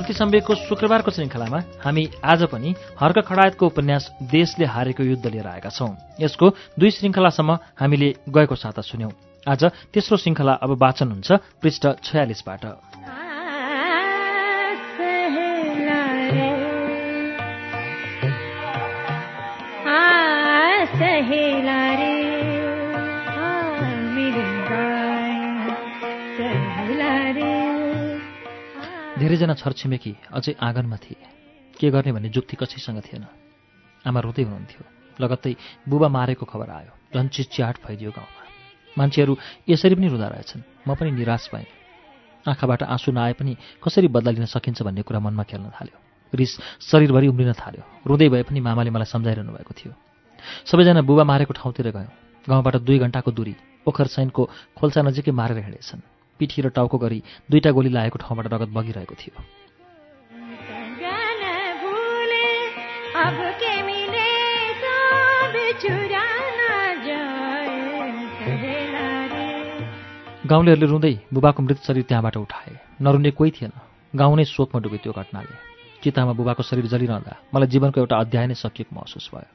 श्रुति सम्वेकको शुक्रबारको श्रृङ्खलामा हामी आज पनि हर्क खडायतको उपन्यास देशले हारेको युद्ध लिएर आएका छौं। यसको दुई श्रृङ्खलासम्म हामीले गएको साता सुन्यौं। आज तेस्रो श्रृङ्खला अब वाचन हुन्छ पृष्ठ छयालिसबाट धेरैजना छरछिमेकी अझै आँगनमा थिए। के गर्ने भन्ने जुक्ति कसैसँग थिएन। आमा रुँदै हुनुहुन्थ्यो। लगत्तै बुबा मारेको खबर आयो। झन् चिच्याट फैलियो गाउँमा। मान्छेहरू यसरी पनि रुँदा रहेछन्। म पनि निराश भएँ। आँखाबाट आँसु नआए पनि कसरी बदला लिन सकिन्छ भन्ने कुरा मनमा खेल्न थाल्यो। रिस शरीरभरि उम्रिन थाल्यो। रुँदै भए पनि मामाले मलाई सम्झाइरहनु भएको थियो। सबैजना बुबा मारेको ठाउँतिर गयौँ। गाउँबाट दुई घन्टाको दूरी। पोखर सैनको खोल्सा नजिकै मारेर हिँडेछन्। पिठी र टाउको गरी दुईटा गोली लागेको ठाउँबाट रगत बगिरहेको थियो। गाउँलेहरूले रुँदै बुबाको मृत शरीर त्यहाँबाट उठाए। नरुने कोही थिएन। गाउँ नै शोकमा डुबे त्यो घटनाले। चितामा बुबाको शरीर जलिरहँदा मलाई जीवनको एउटा अध्याय नै सकिएको महसुस भयो।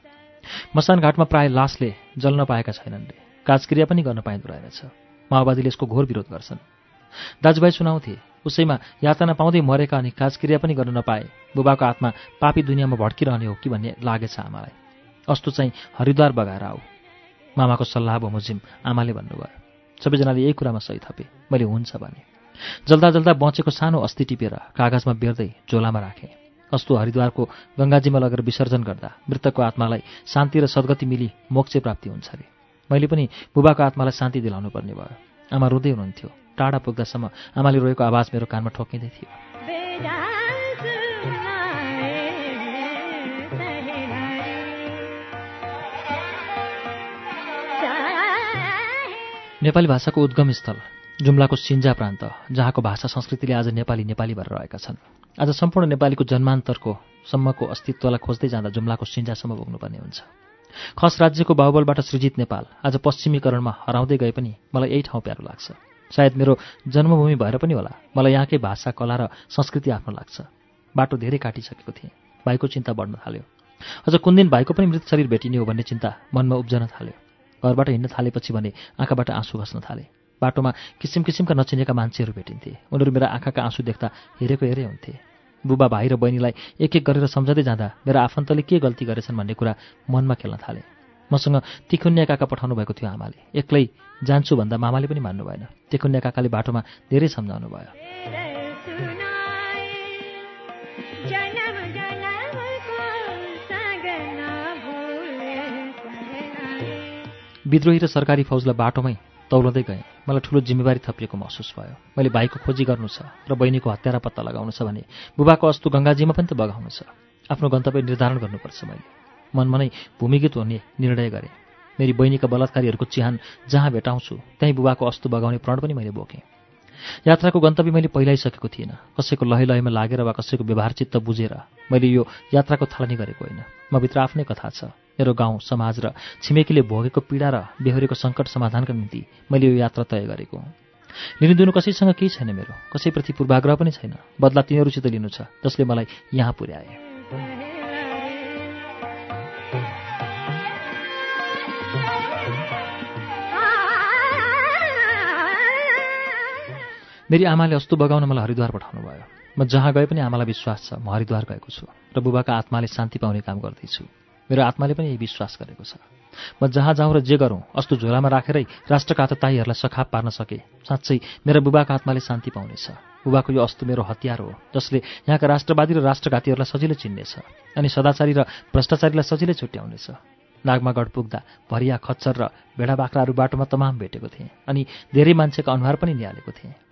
मसान घाटमा प्राय लासले जल्न पाएका छैनन् रे। काजक्रिया पनि गर्न पाइँदो रहेछ माओवादीले यसको घोर विरोध गर्छन्। दाजुभाइ सुनाउँथे उसैमा यातना पाउँदै मरेका अनि काजक्रिया पनि गर्न नपाए। बुबाको आत्मा पापी दुनियाँमा भड्किरहने हो कि भन्ने लागेछ आमालाई। अस्तु चाहिँ हरिद्वार बगाएर आऊ। मामाको सल्लाह बमोजिम आमाले भन्नुभयो। सबैजनाले यही कुरामा सही थपे। मैले हुन्छ भने। जल्दा जल्दा बचेको सानो अस्थि टिपेर कागजमा बेर्दै झोलामा राखेँ। अस्तु हरिद्वारको गङ्गाजीमा लगेर विसर्जन गर्दा मृतकको आत्मालाई शान्ति र सद्गति मिली मोक्ष प्राप्ति हुन्छ अरे मैले पनि बुबाको आत्मालाई शान्ति दिलाउनु पर्ने भयो। आमा रुँदै हुनुहुन्थ्यो। टाढा पुग्दासम्म आमाले रोएको आवाज मेरो कानमा ठोकिँदै थियो। नेपाली भाषाको उद्गम स्थल जुम्लाको सिन्जा प्रान्त जहाँको भाषा संस्कृतिले आज नेपाली नेपाली भएर रहेका छन्। आज सम्पूर्ण नेपालीको जन्मान्तरको सम्मको अस्तित्वलाई खोज्दै जाँदा जुम्लाको सिन्जासम्म पुग्नुपर्ने हुन्छ। खस राज्यको बाहुबलबाट सृजित नेपाल आज पश्चिमीकरणमा हराउँदै गए पनि मलाई यही ठाउँ प्यारो लाग्छ। सायद मेरो जन्मभूमि भएर पनि होला। मलाई यहाँकै भाषा कला र संस्कृति आफ्नो लाग्छ। बाटो धेरै काटिसकेको थिएँ। भाइको चिन्ता बढ्न थाल्यो। अझ कुन दिन भाइको पनि मृत शरीर भेटिने हो भन्ने चिन्ता मनमा उब्जन थाल्यो। घरबाट हिँड्न थालेपछि भने आँखाबाट आँसु खस्न थाले। बाटोमा किसिम किसिमका नचिनेका मान्छेहरू भेटिन्थे। उनीहरू मेरा आँखाका आँसु देख्दा हेरेको हेरे हुन्थे। बुबा भाइ र बहिनीलाई एक एक गरेर सम्झँदै जाँदा मेरा आफन्तले के गल्ती गरेछन् भन्ने कुरा मनमा खेल्न थाले। मसँग तिखुन्या काका पठाउनु भएको थियो आमाले। एक्लै जान्छु भन्दा मामाले पनि मान्नु भएन। तिखुन्या काकाले बाटोमा धेरै सम्झाउनु भयो। विद्रोही र सरकारी फौजलाई बाटोमै तौलँदै गएँ। मलाई ठुलो जिम्मेवारी थपिएको महसुस भयो। मैले भाइको खोजी गर्नु छ र बहिनीको हत्यारा पत्ता लगाउनु छ भने बुबाको अस्तु गङ्गाजीमा पनि त बगाउनु छ। आफ्नो गन्तव्य निर्धारण गर्नुपर्छ मैले। मनमा नै भूमिगत हुने निर्णय गरेँ। मेरी बहिनीका बलात्कारीहरूको चिहान जहाँ भेटाउँछु त्यहीँ बुबाको अस्तु बगाउने प्रण पनि मैले बोकेँ। यात्राको गन्तव्य मैले पहिलाइसकेको थिइनँ कसैको लय लयमा लागेर वा कसैको व्यवहार चित्त बुझेर मैले यो यात्राको थालनी गरेको होइन। भित्र आफ्नै कथा छ। मेरो गाउँ समाज र छिमेकीले भोगेको पीडा र बेहोरेको सङ्कट समाधानका निम्ति मैले यो यात्रा तय गरेको हुँ। लिनुदिनु कसैसँग केही छैन मेरो। कसैप्रति पूर्वाग्रह पनि छैन। बदला तिनीहरूसित लिनु छ जसले मलाई यहाँ पुर्याए। मेरी आमाले अस्तु बगाउन मलाई हरिद्वार पठाउनु भयो। म जहाँ गए पनि आमालाई विश्वास छ म हरिद्वार गएको छु र बुबाका आत्माले शान्ति पाउने काम गर्दैछु। मेरो आत्माले पनि यही विश्वास गरेको छ। म जहाँ जाउँ र जे गरौँ अस्तु झोलामा राखेरै राष्ट्रका ताईहरूलाई सखाप पार्न सके साँच्चै मेरो बुबाका आत्माले शान्ति पाउनेछ बुबाको यो अस्तु मेरो हतियार हो जसले यहाँका राष्ट्रवादी र राष्ट्रघातीहरूलाई सजिलै चिन्नेछ अनि सदाचारी र भ्रष्टाचारीलाई सजिलै छुट्याउनेछ। नागमागढ पुग्दा भरिया खच्चर र भेडा बाख्राहरू बाटोमा तमाम भेटेको थिएँ अनि धेरै मान्छेका अनुहार पनि निहालेको थिएँ।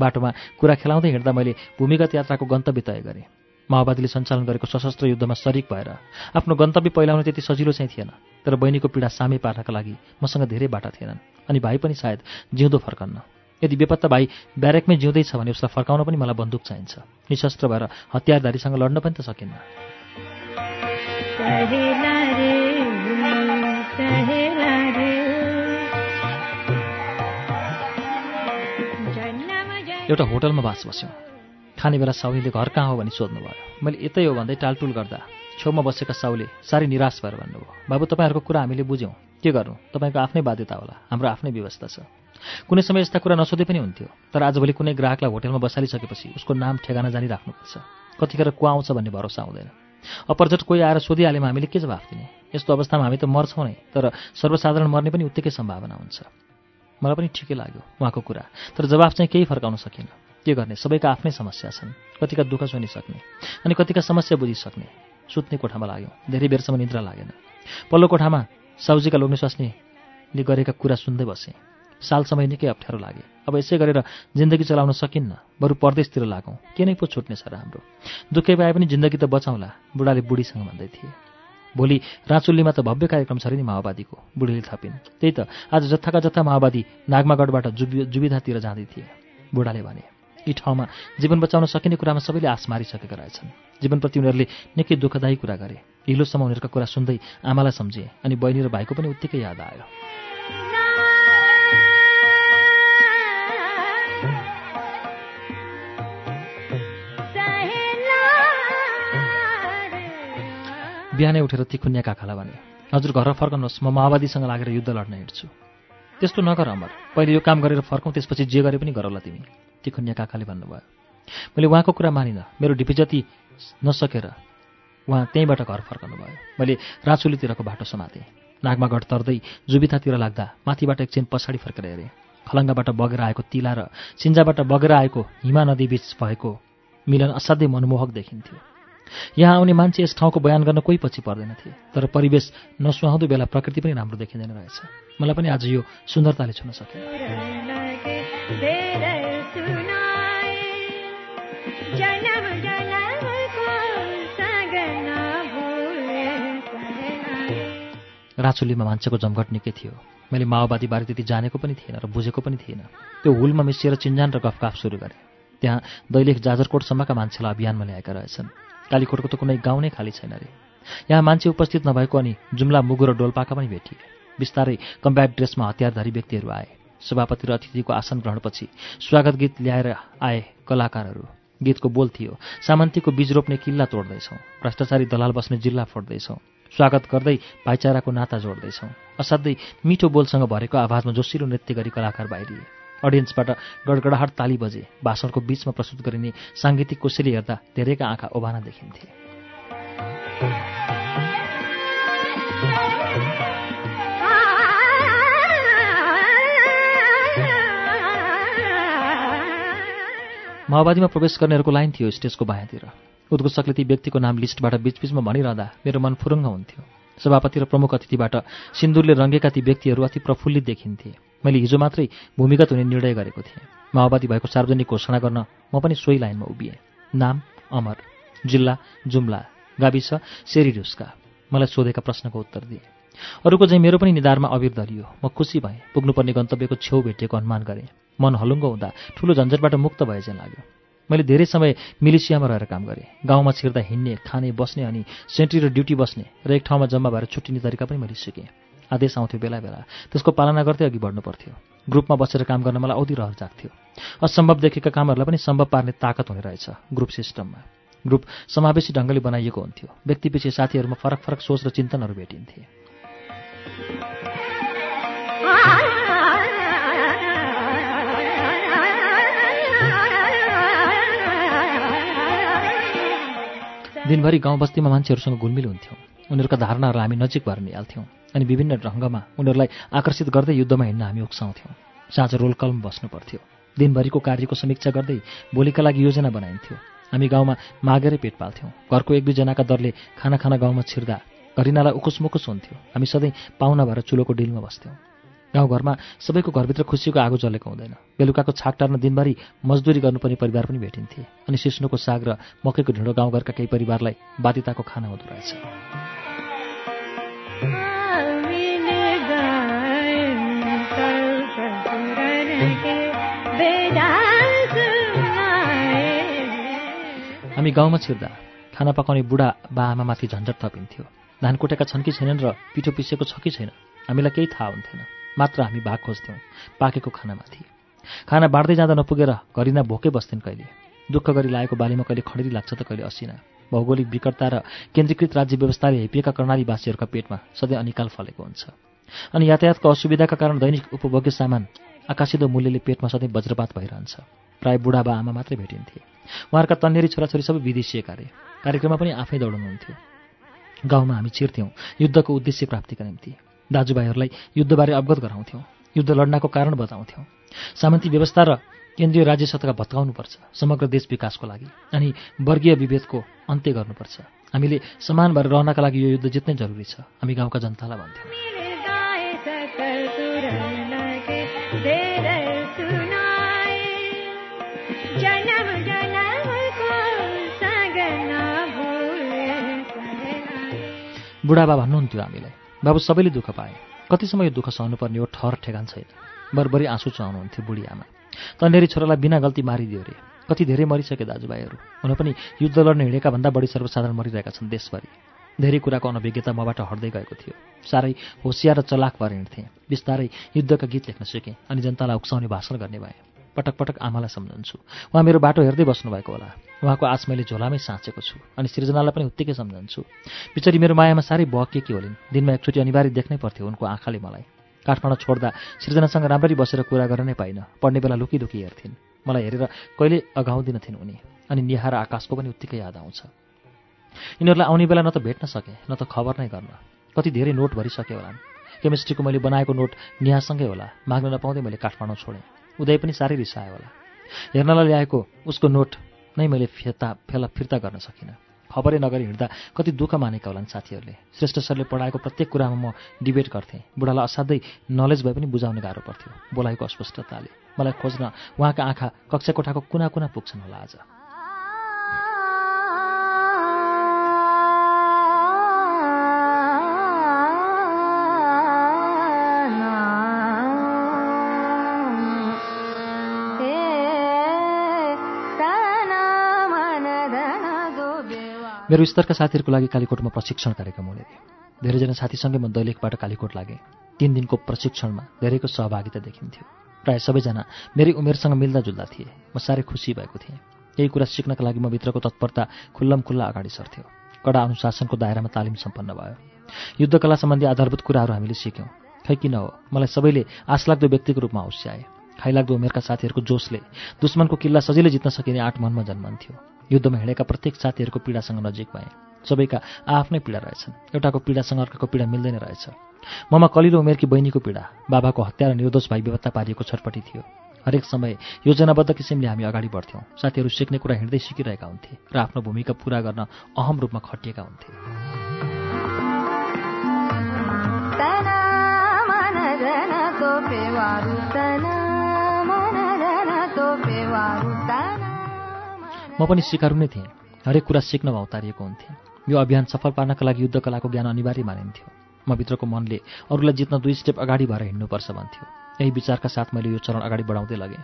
बाटोमा कुरा खेलाउँदै हिँड्दा मैले भूमिगत यात्राको गन्तव्य तय गरेँ। माओवादीले सञ्चालन गरेको सशस्त्र युद्धमा सरिक भएर आफ्नो गन्तव्य पहिलाउन त्यति सजिलो चाहिँ थिएन तर बहिनीको पीडा सामे पार्नका लागि मसँग धेरै बाटा थिएनन् अनि भाइ पनि सायद जिउँदो फर्कन्न। यदि बेपत्ता भाइ ब्यारेकमै जिउँदैछ भने उसलाई फर्काउन पनि मलाई बन्दुक चाहिन्छ। निशस्त्र भएर हतियारधारीसँग लड्न पनि त सकिन्न। एउटा होटलमा बास बस्यौँ। खाने बेला साउलीले घर कहाँ हो भनी सोध्नुभयो। मैले यतै हो भन्दै टालटुल गर्दा छेउमा बसेका साउले साह्रै निराश भएर भन्नुभयो बाबु तपाईँहरूको कुरा हामीले बुझ्यौँ। के गर्नु? तपाईँको आफ्नै बाध्यता होला। हाम्रो आफ्नै व्यवस्था छ। कुनै समय यस्ता कुरा नसोधे पनि हुन्थ्यो तर आजभोलि कुनै ग्राहकलाई होटलमा बसालिसकेपछि उसको नाम ठेगाना जानी राख्नुपर्छ। कतिखेर को आउँछ भन्ने भरोसा आउँदैन अपरझट कोही आएर सोधिहालेमा हामीले के जवाफ दिने? यस्तो अवस्थामा हामी त मर्छौँ नै तर सर्वसाधारण मर्ने पनि उत्तिकै सम्भावना हुन्छ। मलाई पनि ठिकै लाग्यो उहाँको कुरा। तर जवाफ चाहिँ केही फर्काउन सकिनँ। के गर्ने? सबैका आफ्नै समस्या छन्। कतिका दुःख सुनिसक्ने अनि कतिका समस्या बुझिसक्ने। सुत्ने कोठामा लाग्यो। धेरै बेरसम्म निद्रा लागेन। पल्लो कोठामा साउजीका लोग्ने स्वास्नीले गरेका कुरा सुन्दै बसेँ। साल समय निकै अप्ठ्यारो लागे। अब यसै गरेर जिन्दगी चलाउन सकिन्न। बरु परदेशतिर लागौँ। के नै पो छुट्ने छ र हाम्रो। दुःखै पाए पनि जिन्दगी त बचाउँला। बुढाले बुढीसँग भन्दै थिए। भोलि राँचुल्लीमा त भव्य कार्यक्रम छ अरे नि माओवादीको बुढीले थपिन्। त्यही त आज जत्थाका जत्था माओवादी नागमागढबाट जुबि जुविधातिर जाँदै थिए। बुढाले भने यी ठाउँमा जीवन बचाउन सकिने कुरामा सबैले आश मारिसकेका रहेछन्। जीवनप्रति उनीहरूले निकै दुःखदायी कुरा गरे। हिलोसम्म उनीहरूका कुरा सुन्दै आमालाई सम्झे अनि बहिनी र भाइको पनि उत्तिकै याद आयो। बिहानै उठेर तिखुन्या काकालाई भने हजुर घर फर्कनुहोस् म माओवादीसँग लागेर युद्ध लड्न हिँड्छु। त्यस्तो नगर अमर। पहिले यो काम गरेर फर्कौँ त्यसपछि जे गरे पनि गरौँला तिमी। तिखुन्या काकाले भन्नुभयो। मैले उहाँको कुरा मानिनँ। मेरो ढिपी जति नसकेर उहाँ त्यहीँबाट घर फर्कनु भयो मैले राँचुलीतिरको बाटो समातेँ। नागमागढ तर्दै जुबितातिर लाग्दा माथिबाट एकछिन पछाडि फर्केर हेरेँ। खलङ्गाबाट बगेर आएको तिला र सिन्जाबाट बगेर आएको हिमा नदी बीच भएको मिलन असाध्यै मनमोहक देखिन्थ्यो। यहाँ आउने मान्छे यस ठाउँको बयान गर्न कोही पछि पर्दैनथे तर परिवेश नसुहाउँदो बेला प्रकृति पनि राम्रो देखिँदैन रहेछ। मलाई पनि आज यो सुन्दरताले छुन सकेन। राचुलीमा मान्छेको जमघट निकै थियो। मैले माओवादीबारे त्यति जानेको पनि थिएन र बुझेको पनि थिएन। त्यो हुलमा मिसिएर चिन्जान र गफकाफ सुरु गरेँ। त्यहाँ दैलेख जाजरकोटसम्मका मान्छेलाई अभियानमा ल्याएका रहेछन्। कालीकोटको त कुनै गाउँ नै खाली छैन रे यहाँ मान्छे उपस्थित नभएको अनि जुम्ला मुगु र डोल्पाका पनि भेटिए। बिस्तारै कम्ब्याट ड्रेसमा हतियारधारी व्यक्तिहरू आए। सभापति र अतिथिको आसन ग्रहणपछि स्वागत गीत ल्याएर आए कलाकारहरू। गीतको बोल थियो सामन्तीको बीज रोप्ने किल्ला तोड्दैछौँ भ्रष्टाचारी दलाल बस्ने जिल्ला फोड्दैछौँ स्वागत गर्दै भाइचाराको नाता जोड्दैछौँ। असाध्यै मिठो बोलसँग भरेको आवाजमा जोसिलो नृत्य गरी कलाकार बाहिरिए। अडियन्सबाट गडगडाहट ताली बजे भाषणको बीचमा प्रस्तुत गरिने साङ्गीतिक कोसेली हेर्दा धेरैका आँखा ओभाना देखिन्थे। माओवादीमा प्रवेश गर्नेहरूको लाइन थियो स्टेजको बायाँतिर। उद्घोषकले ती व्यक्तिको नाम लिस्टबाट बिचबिचमा भनिरहँदा मेरो मन फुरुङ्ग हुन्थ्यो। सभापति र प्रमुख अतिथिबाट सिन्दुरले रङ्गेका ती व्यक्तिहरू अति प्रफुल्लित देखिन्थे। मैले हिजो मात्रै भूमिगत हुने निर्णय गरेको थिएँ। माओवादी भएको सार्वजनिक घोषणा गर्न म पनि सोही लाइनमा उभिएँ। नाम अमर जिल्ला जुम्ला गाविस सेरिरुस्का मलाई सोधेका प्रश्नको उत्तर दिएँ। अरूको चाहिँ मेरो पनि निधारमा अबिर धरियो म खुसी भएँ। पुग्नुपर्ने गन्तव्यको छेउ भेटिएको अनुमान गरेँ। मन हलुङ्गो हुँदा ठुलो झन्झटबाट मुक्त भए लाग्यो। मैले धेरै समय मिलिसियामा रहेर काम गरेँ। गाउँमा छिर्दा हिँड्ने खाने बस्ने अनि सेन्ट्री र ड्युटी बस्ने र एक ठाउँमा जम्मा भएर छुट्टिने तरिका पनि मैले सिकेँ। आदेश आउँथ्यो बेला बेला। त्यसको पालना गर्दै अघि बढ्नु पर्थ्यो। ग्रुपमा बसेर काम गर्न मलाई औधी रहर जाग्थ्यो असम्भव देखेका कामहरूलाई पनि सम्भव पार्ने ताकत हुने रहेछ ग्रुप सिस्टममा। ग्रुप समावेशी ढङ्गले बनाइएको हुन्थ्यो। व्यक्तिपछि साथीहरूमा फरक फरक सोच र चिन्तनहरू भेटिन्थे। दिनभरि गाउँ बस्तीमा मान्छेहरूसँग घुलमिल हुन्थ्यौँ। उनीहरूका धारणाहरूलाई हामी नजिक भएर निहाल्थ्यौँ अनि विभिन्न ढङ्गमा उनीहरूलाई आकर्षित गर्दै युद्धमा हिँड्न हामी उक्साउँथ्यौँ। साँझ रोल कलम बस्नु पर्थ्यो। दिनभरिको कार्यको समीक्षा गर्दै भोलिका लागि योजना बनाइन्थ्यो। हामी गाउँमा मागेरै पेट पाल्थ्यौँ। घरको एक दुईजनाका दरले खाना खाना गाउँमा छिर्दा घरिनालाई उकुस मुकुस हुन्थ्यो। हामी सधैँ पाहुना भएर चुलोको डिलमा बस्थ्यौँ। गाउँघरमा सबैको घरभित्र खुसीको आगो जलेको हुँदैन। बेलुकाको छाक टार्न दिनभरि मजदुरी गर्नुपर्ने परिवार पनि भेटिन्थे अनि सिस्नुको साग र मकैको ढिँडो गाउँघरका केही परिवारलाई बाध्यताको खाना हुँदो रहेछ। हामी गाउँमा छिर्दा खाना पकाउने बुढा बा आमामाथि झन्झट थपिन्थ्यो। धान कोटेका छन् कि छैनन् र पिठो पिसेको छ कि छैन हामीलाई केही थाहा हुन्थेन। मात्र हामी भाग खोज्थ्यौँ पाकेको खानामाथि। खाना बाँड्दै जाँदा नपुगेर घरिना भोकै बस्थेन् कहिले? दुःख गरी लागेको बालीमा कहिले खडेरी लाग्छ त कहिले असिना। भौगोलिक विकटता र केन्द्रीकृत राज्य व्यवस्थाले हेपिएका कर्णालीवासीहरूका पेटमा सधैँ अनिकाल फलेको हुन्छ। अनि यातायातको असुविधाका कारण दैनिक उपभोग्य सामान आकाशिदो मूल्यले पेटमा सधैँ वज्रपात भइरहन्छ। प्राय बुढाबा आमा मात्रै भेटिन्थे। उहाँहरूका तन्नेरी छोराछोरी सबै विदेशीय कार्य कार्यक्रममा पनि आफै दौडाउनुहुन्थ्यो गाउँमा हामी छिर्थ्यौँ युद्धको उद्देश्य प्राप्तिका निम्ति। दाजुभाइहरूलाई युद्धबारे अवगत गराउँथ्यौँ। युद्ध लड्नको कारण बताउँथ्यौँ। सामन्ती व्यवस्था र केन्द्रीय राज्य सत्ता भत्काउनुपर्छ समग्र देश विकासको लागि अनि वर्गीय विभेदको अन्त्य गर्नुपर्छ। हामीले समान भएर रहनका लागि यो युद्ध जित्नै जरुरी छ हामी गाउँका जनतालाई भन्थ्यौँ। बुढाबा भन्नुहुन्थ्यो हामीलाई। बाबु सबैले दुःख पाए। कतिसम्म यो दुःख सहनुपर्ने हो ठहर ठेगान छैन। बरबरी आँसु चाहनुहुन्थ्यो बुढी आमा। तन्नेरी छोरालाई बिना गल्ती मारिदियो रे। कति धेरै मरिसके दाजुभाइहरू। हुन पनि युद्ध लड्न हिँडेका भन्दा बढी सर्वसाधारण मरिरहेका छन् देशभरि। धेरै कुराको अनभिज्ञता मबाट हट्दै गएको थियो। साह्रै होसियार र चलाक भएर हिँड्थेँ। बिस्तारै युद्धका गीत लेख्न सिकेँ अनि जनतालाई उक्साउने भाषण गर्ने भए। पटक पटक आमालाई सम्झन्छु। उहाँ मेरो बाटो हेर्दै बस्नुभएको होला। उहाँको आश मैले झोलामै साँचेको छु अनि सृजनालाई पनि उत्तिकै सम्झन्छु। बिचरी मेरो मायामा साह्रै बहके के होलिन्। दिनमा एकचोटि अनिवार्य देख्नै पर्थ्यो उनको आँखाले मलाई। काठमाडौँ छोड्दा सृजनासँग राम्ररी बसेर कुरा गर्न नै पाइनँ। पढ्ने बेला लुकी लुकी हेर्थिन्। मलाई हेरेर कहिले अगाउँदिनथिन् उनी। अनि निहार आकाशको पनि उत्तिकै याद आउँछ। यिनीहरूलाई आउने बेला न त भेट्न सकेँ न त खबर नै गर्न। कति धेरै नोट भरिसके होला केमिस्ट्रीको मैले बनाएको नोट निहासँगै होला। माग्न नपाउँदै मैले काठमाडौँ छोडेँ। उदय पनि साह्रै रिसायो होला। हेर्नलाई ल्याएको उसको नोट नै मैले फिर्ता फेला फिर्ता गर्न सकिनँ। खबरै नगरी हिँड्दा कति दुःख मानेका होलान् साथीहरूले। श्रेष्ठ सरले पढाएको प्रत्येक कुरामा म डिबेट गर्थेँ। बुढालाई असाध्यै नलेज भए पनि बुझाउने गाह्रो पर्थ्यो। बोलाएको अस्पष्टताले। मलाई खोज्न उहाँका आँखा कक्षा कोठाको कुना कुना पुग्छन् होला आज। मेरो स्तरका साथीहरूको लागि कालीकोटमा प्रशिक्षण कार्यक्रम हुने थियो। धेरैजना साथीसँगै म दैलेखबाट कालीकोट लागेँ। तिन दिनको प्रशिक्षणमा धेरैको सहभागिता देखिन्थ्यो। प्रायः सबैजना मेरै उमेरसँग मिल्दाजुल्दा थिए। म साह्रै खुसी भएको थिएँ। केही कुरा सिक्नका लागि म भित्रको तत्परता खुल्लम खुल्ला अगाडि सर्थ्यो। कडा अनुशासनको दायरामा तालिम सम्पन्न भयो। युद्धकला सम्बन्धी आधारभूत कुराहरू हामीले सिक्यौँ। खै किन हो? मलाई सबैले आशलाग्दो व्यक्तिको रूपमा हुस्याए। खाइलाग्दो उमेरका साथीहरूको जोसले दुश्मनको किल्ला सजिलै जित्न सकिने आठ मनमा जन्मन्थ्यो। युद्धमा हिँडेका प्रत्येक साथीहरूको पीडासँग नजिक भए। सबैका आफ्नै पीडा रहेछन्। एउटाको पीडासँग अर्काको पीडा मिल्दैन रहेछ। ममा कलिलो उमेरकी बहिनीको पीडा बाबाको हत्या र निर्दोष भाइ बेपत्ता पारिएको छटपट्टि थियो। हरेक समय योजनाबद्ध किसिमले हामी अगाडि बढ्थ्यौँ। साथीहरू सिक्ने कुरा हिँड्दै सिकिरहेका हुन्थे र आफ्नो भूमिका पुरा गर्न अहम रूपमा खटिएका हुन्थे। म पनि सिकारु नै थिएँ। हरेक कुरा सिक्न अवतारिएको हुन्थेँ। यो अभियान सफल पार्नका लागि युद्धकलाको ज्ञान अनिवार्य मानिन्थ्यो। म भित्रको मनले अरूलाई जित्न दुई स्टेप अगाडि भएर हिँड्नुपर्छ भन्थ्यो। यही विचारका साथ मैले यो चरण अगाडि बढाउँदै लगेँ।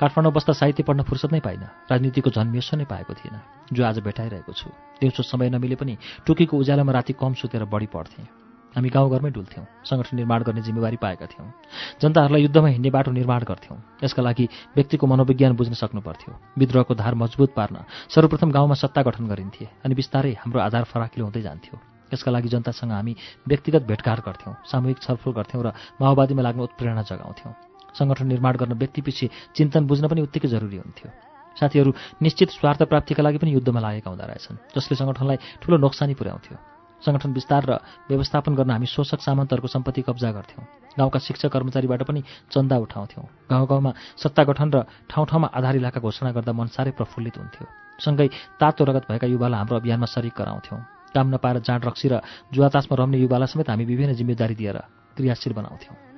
काठमाडौँ बस्दा साहित्य पढ्न फुर्सद नै पाइनँ। राजनीतिको झन्मेसो नै पाएको थिइनँ। जो आज भेटाइरहेको छु। दिउँसो समय नमिले पनि टुकीको उज्यालोमा राति कम सुतेर बढी पढ्थेँ। हामी गाउँघरमै डुल्थ्यौँ सङ्गठन निर्माण गर्ने जिम्मेवारी पाएका थियौँ। जनताहरूलाई युद्धमा हिँड्ने बाटो निर्माण गर्थ्यौँ। यसका लागि व्यक्तिको मनोविज्ञान बुझ्न सक्नुपर्थ्यो विद्रोहको धार मजबुत पार्न सर्वप्रथम गाउँमा सत्ता गठन गरिन्थे अनि बिस्तारै हाम्रो आधार फराकिलो हुँदै जान्थ्यो। यसका लागि जनतासँग हामी व्यक्तिगत भेटघाट गर्थ्यौँ सामूहिक छलफल गर्थ्यौँ र माओवादीमा लाग्न उत्प्रेरणा जगाउँथ्यौँ। सङ्गठन निर्माण गर्न व्यक्तिपछि चिन्तन बुझ्न पनि उत्तिकै जरुरी हुन्थ्यो। साथीहरू निश्चित स्वार्थ प्राप्तिका लागि पनि युद्धमा लागेका हुँदो रहेछन् जसले सङ्गठनलाई ठूलो नोक्सानी पुर्याउँथ्यो। सङ्गठन विस्तार र व्यवस्थापन गर्न हामी शोषक सामन्तहरूको सम्पत्ति कब्जा गर्थ्यौँ। गाउँका शिक्षक कर्मचारीबाट पनि चन्दा उठाउँथ्यौँ। गाउँ गाउँमा सत्ता गठन र ठाउँ ठाउँमा आधार इलाका घोषणा गर्दा मन साह्रै प्रफुल्लित हुन्थ्यो। सँगै तातो रगत भएका युवालाई हाम्रो अभियानमा सरिक गराउँथ्यौँ। काम नपाएर जाँड रक्सी र जुवातासमा रम्ने युवालाई समेत हामी विभिन्न जिम्मेदारी दिएर क्रियाशील बनाउँथ्यौँ।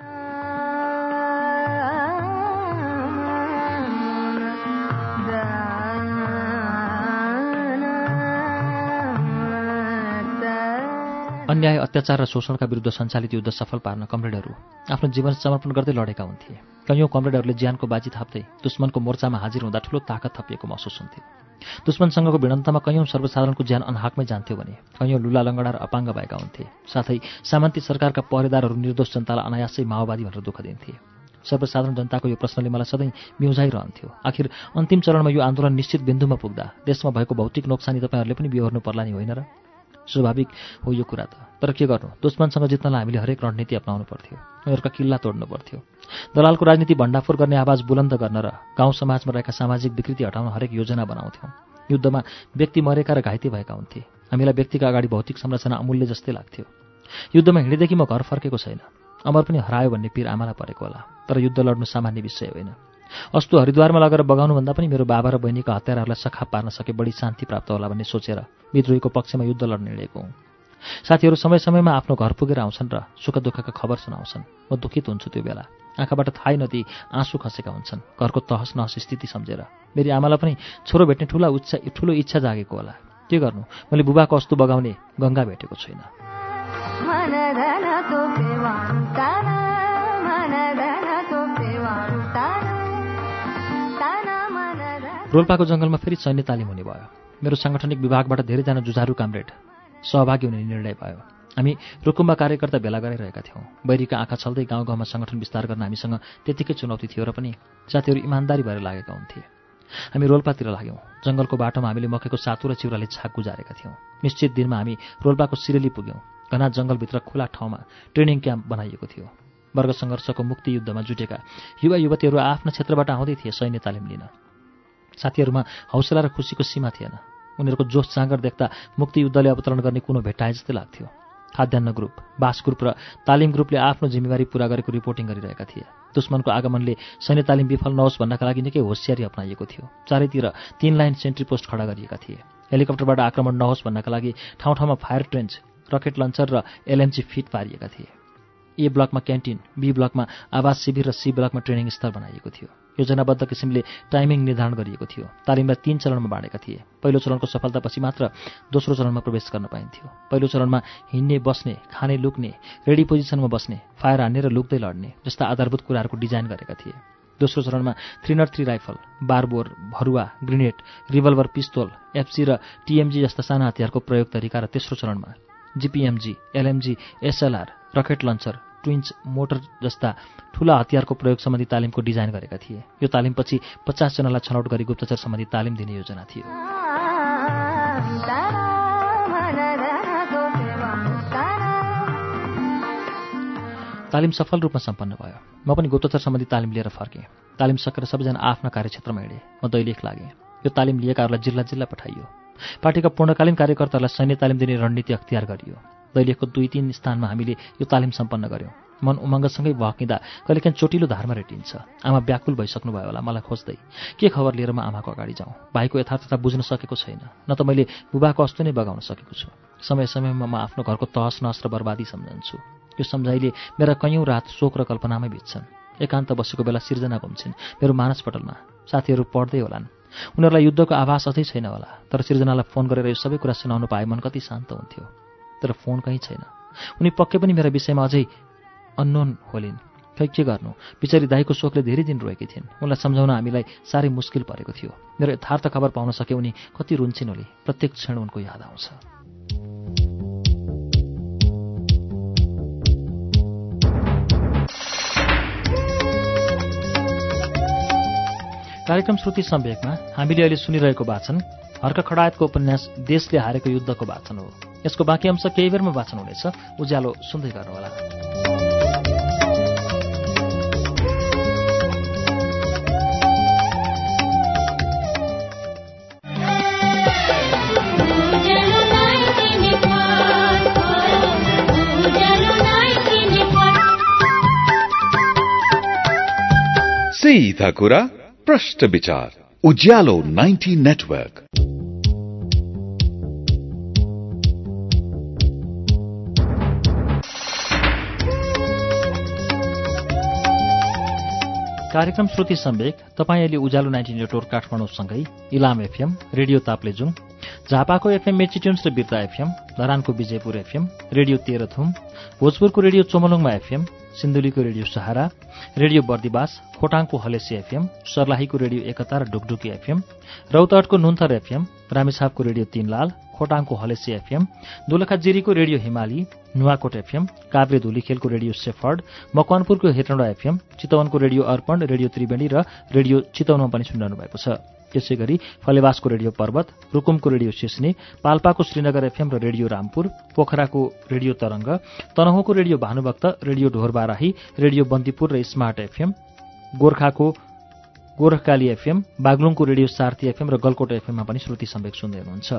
अन्याय अत्याचार र शोषणका विरुद्ध सञ्चालित युद्ध सफल पार्न कमरेडहरू आफ्नो जीवन समर्पण गर्दै लडेका हुन्थे। कैयौँ कमरेडहरूले ज्यानको बाजी थाप्दै दुश्मनको मोर्चामा हाजिर हुँदा ठूलो ताकत थपिएको महसुस हुन्थ्यो। दुश्मनसँगको भिडन्तमा कैयौँ सर्वसाधारणको ज्यान अनहाकमै जान्थ्यो भने कैयौँ लुला लङ्गडा र अपाङ्ग भएका हुन्थे। साथै सामन्ती सरकारका पहरेदारहरू निर्दोष जनतालाई अनायासै माओवादी भनेर दुःख दिन्थे। सर्वसाधारण जनताको यो प्रश्नले मलाई सधैँ म्युझाइरहन्थ्यो आखिर अन्तिम चरणमा यो आन्दोलन निश्चित बिन्दुमा पुग्दा देशमा भएको भौतिक नोक्सानी तपाईँहरूले पनि बिहोर्नु पर्ला नि होइन र? स्वाभाविक हो यो कुरा त। तर के गर्नु? दुश्मनसँग जित्नलाई हामीले हरेक रणनीति अप्नाउनु पर्थ्यो। उनीहरूका किल्ला तोड्नु पर्थ्यो। दलालको राजनीति भण्डाफोर गर्ने आवाज बुलन्द गर्न र गाउँ समाजमा रहेका सामाजिक विकृति हटाउन हरेक योजना बनाउँथ्यौँ। युद्धमा व्यक्ति मरेका र घाइते भएका हुन्थे। हामीलाई व्यक्तिका अगाडि भौतिक संरचना अमूल्य जस्तै लाग्थ्यो। युद्धमा हिँडेदेखि म घर फर्केको छैन। अमर पनि हरायो भन्ने पीर आमालाई परेको होला। तर युद्ध लड्नु सामान्य विषय होइन। अस्तु हरिद्वारमा लगेर बगाउनुभन्दा पनि मेरो बाबा र बहिनीका हत्याराहरूलाई सखाप पार्न सके बढी शान्ति प्राप्त होला भन्ने सोचेर विद्रोहीको पक्षमा युद्ध लड्ने हिँडेको हुँ साथीहरू समय समयमा आफ्नो घर पुगेर आउँछन् र सुख दुःखका खबर सुनाउँछन्। म दुखित हुन्छु त्यो बेला। आँखाबाट थाहै नदी आँसु खसेका हुन्छन्। घरको तहस नहस स्थिति सम्झेर। मेरी आमालाई पनि छोरो भेट्ने ठुला उच्चा ठुलो इच्छा जागेको होला। के गर्नु? मैले बुबाको अस्तु बगाउने गङ्गा भेटेको छुइनँ रोल्पाको जङ्गलमा फेरि सैन्य तालिम हुने भयो। मेरो साङ्गठनिक विभागबाट धेरैजना जुझारु कामरेड सहभागी हुने निर्णय भयो। हामी रुकुम्बा कार्यकर्ता भेला गरिरहेका थियौँ। बैरीका आँखा छल्दै गाउँ गाउँमा सङ्गठन विस्तार गर्न हामीसँग त्यतिकै चुनौती थियो र पनि साथीहरू इमान्दारी भएर लागेका हुन्थे। हामी रोल्पातिर लाग्यौँ। जङ्गलको बाटोमा हामीले मकैको सातु र चिउराले छाक गुजारेका थियौँ। निश्चित दिनमा हामी रोल्पाको सिरेली पुग्यौँ। घना जङ्गलभित्र खुला ठाउँमा ट्रेनिङ क्याम्प बनाइएको थियो। वर्ग सङ्घर्षको मुक्ति युद्धमा जुटेका युवा युवतीहरू आफ्ना क्षेत्रबाट आउँदै थिए सैन्य तालिम लिन। साथीहरूमा हौसला र खुसीको सीमा थिएन। उनीहरूको जोस जाँगर देख्दा मुक्ति युद्धले अवतरण गर्ने कुनो भेटाए जस्तै लाग्थ्यो। खाद्यान्न ग्रुप बास ग्रुप र तालिम ग्रुपले आफ्नो जिम्मेवारी पूरा गरेको रिपोर्टिङ गरिरहेका थिए। दुश्मनको आगमनले सैन्य तालिम विफल नहोस् भन्नका लागि निकै होसियारी अप्नाइएको थियो। चारैतिर तीन लाइन सेन्ट्री पोस्ट खडा गरिएका थिए। हेलिकप्टरबाट आक्रमण नहोस् भन्नका लागि ठाउँ ठाउँमा फायर ट्रेन्च रकेट लन्चर र एलएमजी फिट पारिएका थिए। ए ब्लकमा क्यान्टिन बी ब्लकमा आवास शिविर र सी ब्लकमा ट्रेनिङ स्थल बनाइएको थियो। योजनाबद्ध किसिमले टाइमिङ निर्धारण गरिएको थियो। तालिमलाई तीन चरणमा बाँडेका थिए। पहिलो चरणको सफलतापछि मात्र दोस्रो चरणमा प्रवेश गर्न पाइन्थ्यो। पहिलो चरणमा हिँड्ने बस्ने खाने लुक्ने रेडी पोजिसनमा बस्ने फायर हान्ने र लुक्दै लड्ने जस्ता आधारभूत कुराहरूको डिजाइन गरेका थिए। दोस्रो चरणमा थ्री नट थ्री राइफल बारबोर भरुवा ग्रेनेड रिभल्भर पिस्तोल एफसी र टिएमजी जस्ता साना हतियारको प्रयोग तरिका र तेस्रो चरणमा GPMG LMG SLR rocket launcher two inch mortar जस्ता ठूला हतियारको प्रयोग सम्बन्धी तालिमको डिजाइन गरेका थिए। यो तालिमपछि पचासजनालाई छनौट गरी गुप्तचर सम्बन्धी तालिम दिने योजना थियो। तालिम सफल रूपमा सम्पन्न भयो। म पनि गुप्तचर सम्बन्धी तालिम लिएर फर्केँ। तालिम सकेर सबैजना आफ्ना कार्यक्षेत्रमा हिँडेँ। म दैलेख लागेँ। यो तालिम लिएकाहरूलाई जिल्ला जिल्ला पठाइयो। पार्टीका पूर्णकालीन कार्यकर्ताहरूलाई सैन्य तालिम दिने रणनीति अख्तियार गरियो। दैलेखको दुई तिन स्थानमा हामीले यो तालिम सम्पन्न गऱ्यौँ मन उमङ्गसँगै भकिँदा कहिलेकाहीँ चोटिलो धारमा रेटिन्छ। आमा व्याकुल भइसक्नु भयो होला मलाई खोज्दै। के खबर लिएर म आमाको अगाडि जाउँ? भाइको यथार्थता बुझ्न सकेको छैन। न त मैले बुबाको अस्तु नै बगाउन सकेको छु। समय समयमा म आफ्नो घरको तहस नहस र बर्बादी सम्झन्छु। यो सम्झाइले मेरा कैयौँ रात शोक र कल्पनामै बित्छन्। एकान्त बसेको बेला सिर्जना घुम्छिन् मेरो मानसपटलमा साथीहरू पढ्दै होलान्। उनीहरूलाई युद्धको आभास अझै छैन होला तर सिर्जनालाई फोन गरेर यो सबै कुरा सुनाउनु पाए मन कति शान्त हुन्थ्यो। तर फोन कहीँ छैन। उनी पक्कै पनि मेरा विषयमा अझै अन्नोन होलिन् खै के गर्नु? बिचारी दाईको शोकले धेरै दिन रोएकी थिइन्। उनलाई सम्झाउन हामीलाई साह्रै मुस्किल परेको थियो। मेरो यथार्थ खबर पाउन सके उनी कति रुन्छन् होली प्रत्येक क्षण उनको याद आउँछ। कार्यक्रम श्रुति सम्वेकमा हामीले अहिले सुनिरहेको वाचन हर्क खडायतको उपन्यास देशले हारेको युद्धको वाचन हो। यसको बाँकी अंश केही बेरमा वाचन हुनेछ। उज्यालो सुन्दै गर्नुहोला। सीधा कुरा प्रश्न विचार। उज्यालो 90 नेटवर्क। कार्यक्रम श्रुति सम्वेक तपाईँ अहिले उज्यालो नाइन्टी नेटवर्क काठमाडौँसँगै इलाम एफएम रेडियो ताप्लेजुङ झापाको एफएम मेचिट्युन्स र बिर्ता एफएम धरानको विजयपुर एफएम रेडियो तेह्रथुम भोजपुरको रेडियो चोमलुङमा एफएम सिन्धुलीको रेडियो सहारा रेडियो बर्दिवास खोटाङको हलेसी एफएम सर्लाहीको रेडियो एकता र ढुकढुकी एफएम रौतहटको नुन्थर एफएम रामेछापको रेडियो तीनलाल खोटाङको हलेसी एफएम दोलखा जिरीको रेडियो हिमाली नुवाकोट एफएम काभ्रे धुलीखेलको रेडियो सेफर्ड मकवानपुरको हेटौँडा एफएम चितवनको रेडियो अर्पण रेडियो त्रिवेणी र रेडियो चितवनमा पनि सुनिरहनु भएको छ। त्यसै गरी फलेवासको रेडियो पर्वत रुकुमको रेडियो सिस्ने पाल्पाको श्रीनगर एफएम र रेडियो रामपुर पोखराको radio Tarang तनहुँको radio Bhanubhakta radio Dhorbarahi radio Bandipur र स्मार्ट एफएम गोर्खाको गोरखकाली एफएम बागलुङको रेडियो सार्थी एफएम र गलकोट एफएममा पनि श्रुति सम्वेक सुन्दै हुनुहुन्छ।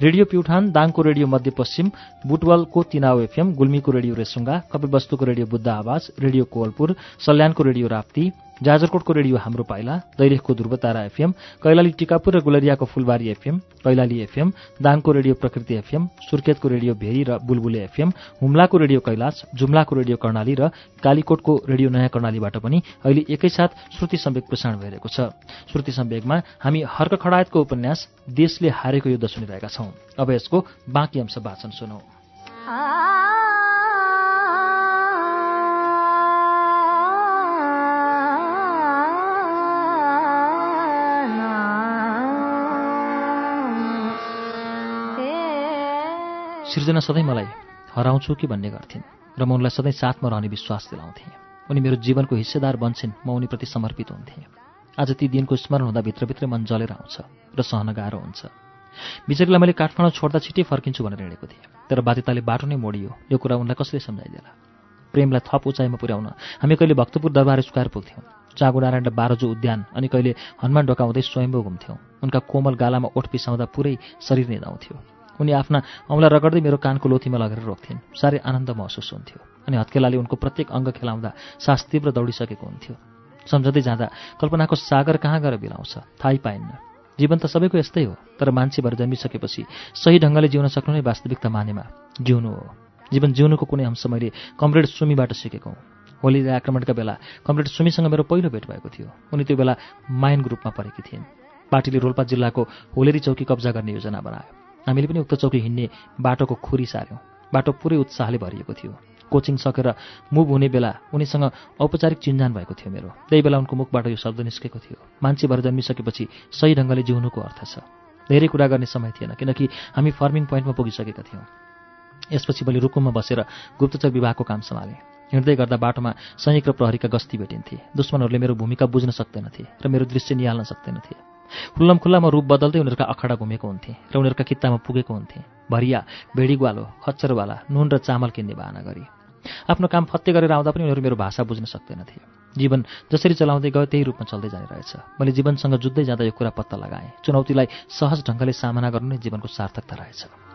रेडियो प्युठान दाङको रेडियो मध्यपश्चिम बुटवलको तिनाउ एफएम गुल्मीको रेडियो रेसुङ्गा कपिलवस्तुको रेडियो बुद्ध आवाज रेडियो कोवलपुर सल्यानको रेडियो राप्ती जाजरकोटको रेडियो हाम्रो पाइला दैलेखको ध्रुवतारा एफएम कैलाली टिकापुर र गुलरियाको फुलबारी एफएम कैलाली एफएम दाङको रेडियो प्रकृति एफएम सुर्खेतको रेडियो भेरी र बुलबुले एफएम हुम्लाको रेडियो कैलाश जुम्लाको रेडियो कर्णाली र कालीकोटको रेडियो नयाँ कर्णालीबाट पनि अहिले एकैसाथ श्रुति सम्वेक प्रसारण भइरहेको छ। श्रुति सम्वेकमा हामी हर्क खडायतको उपन्यास देशले हारेको युद्ध सुनिरहेका छौं। अब यसको बाँकी अंश वाचन सुनौ। सृजना सधैँ मलाई हराउँछु कि भन्ने गर्थिन् र म उनलाई सधैँ साथमा रहने विश्वास दिलाउँथेँ। उनी मेरो जीवनको हिस्सेदार बन्छन् म उनीप्रति समर्पित हुन्थेँ। आज ती दिनको स्मरण हुँदा भित्रभित्रै मन जलेर आउँछ र सहन गाह्रो हुन्छ। बिचरीलाई मैले काठमाडौँ छोड्दा छिट्टै फर्किन्छु भनेर हिँडेको थिएँ तर बाध्यताले बाटो नै मोडियो। यो कुरा उनलाई कसले सम्झाइदिएला प्रेमलाई थप उचाइमा पुर्याउन हामी कहिले भक्तपुर दरबार स्क्वायर पुग्थ्यौँ चागु नारायण र बाह्रजो उद्यान अनि कहिले हनुमान डोकाउँदै स्वयम्भू घुम्थ्यौँ। उनका कोमल गालामा ओठ पिसाउँदा पुरै शरीर निधाउँथ्यो उनी आफ्ना औँला रगड्दै मेरो कानको लोथीमा लगेर रोक्थिन्। साह्रै आनन्द महसुस हुन्थ्यो अनि हत्केलाले उनको प्रत्येक अङ्ग खेलाउँदा सास तीव्र दौडिसकेको हुन्थ्यो। सम्झँदै जाँदा कल्पनाको सागर कहाँ गएर बिलाउँछ? थाहै पाइन्न। जीवन त सबैको यस्तै हो तर मान्छे भएर जन्मिसकेपछि सही ढङ्गले जिउन सक्नु नै वास्तविकता मानेमा जिउनु हो। जीवन जिउनुको कुनै अंश मैले कमरेड सुमीबाट सिकेको हुँ। होली आक्रमणका बेला कमरेड सुमीसँग मेरो पहिलो भेट भएको थियो। उनी त्यो बेला माइन ग्रुपमा परेकी थिइन्। पार्टीले रोल्पा जिल्लाको होलेरी चौकी कब्जा गर्ने योजना बनायो। हामीले पनि उक्त चौकी हिँड्ने बाटोको खुरी सार्यौँ। बाटो पुरै उत्साहले भरिएको थियो। कोचिङ सकेर मुभ हुने बेला उनीसँग औपचारिक चिन्जान भएको थियो मेरो। त्यही बेला उनको मुखबाट यो शब्द निस्केको थियो। मान्छे भएर जन्मिसकेपछि सही ढङ्गले जिउनुको अर्थ छ। धेरै कुरा गर्ने समय थिएन किनकि हामी फार्मिङ पोइन्टमा पुगिसकेका थियौँ। यसपछि मैले रुकुममा बसेर गुप्तचर विभागको काम सम्हालेँ। हिँड्दै गर्दा बाटोमा सैनिक र प्रहरीका गस्ती भेटिन्थे। दुश्मनहरूले मेरो भूमिका बुझ्न सक्दैनथे र मेरो दृश्य निहाल्न सक्दैनथे। खुल्लम खुल्लामा रूप बदल्दै उनीहरूका अखाडा घुमेको हुन्थे र उनीहरूका कित्तामा पुगेको हुन्थे। भरिया भेडीग्वालो खच्चरवाला नुन र चामल किन्ने बाहना गरी। आफ्नो काम फत्ते गरेर आउँदा पनि उनीहरू मेरो भाषा बुझ्न सक्दैनथे। जीवन जसरी चलाउँदै गयो त्यही रूपमा चल्दै जाने रहेछ। मैले जीवनसँग जुत्दै जाँदा यो कुरा पत्ता लगाएँ। चुनौतीलाई सहज ढङ्गले सामना गर्नु नै जीवनको सार्थकता रहेछ।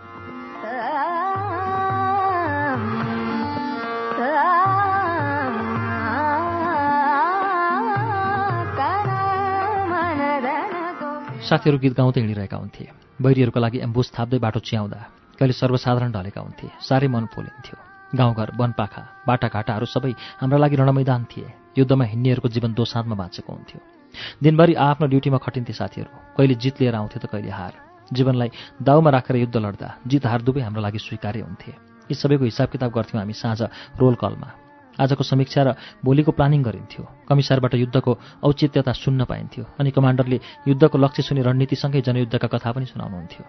साथीहरू गीत गाउँदै हिँडिरहेका हुन्थे। बैरीहरूको लागि एम्बुस थाप्दै बाटो च्याउँदा कहिले सर्वसाधारण ढलेका हुन्थे साह्रै मन पोलिन्थ्यो। गाउँघर वनपाखा बाटाघाटाहरू सबै हाम्रा लागि रणमैदान थिए। युद्धमा हिँड्नेहरूको जीवन दोसाँधमा बाँचेको हुन्थ्यो। दिनभरि आफ्नो ड्युटीमा खटिन्थे साथीहरू। कहिले जित लिएर आउँथे त कहिले हार। जीवनलाई दाउमा राखेर युद्ध लड्दा जित हार दुवै हाम्रो लागि स्वीकार्य हुन्थे। यी सबैको हिसाब किताब गर्थ्यौँ हामी साँझ रोल कलमा। आजको समीक्षा र भोलिको प्लानिङ गरिन्थ्यो। कमिसारबाट युद्धको औचित्यता सुन्न पाइन्थ्यो अनि कमान्डरले युद्धको लक्ष्य सुनि रणनीतिसँगै जनयुद्धका कथा पनि सुनाउनुहुन्थ्यो।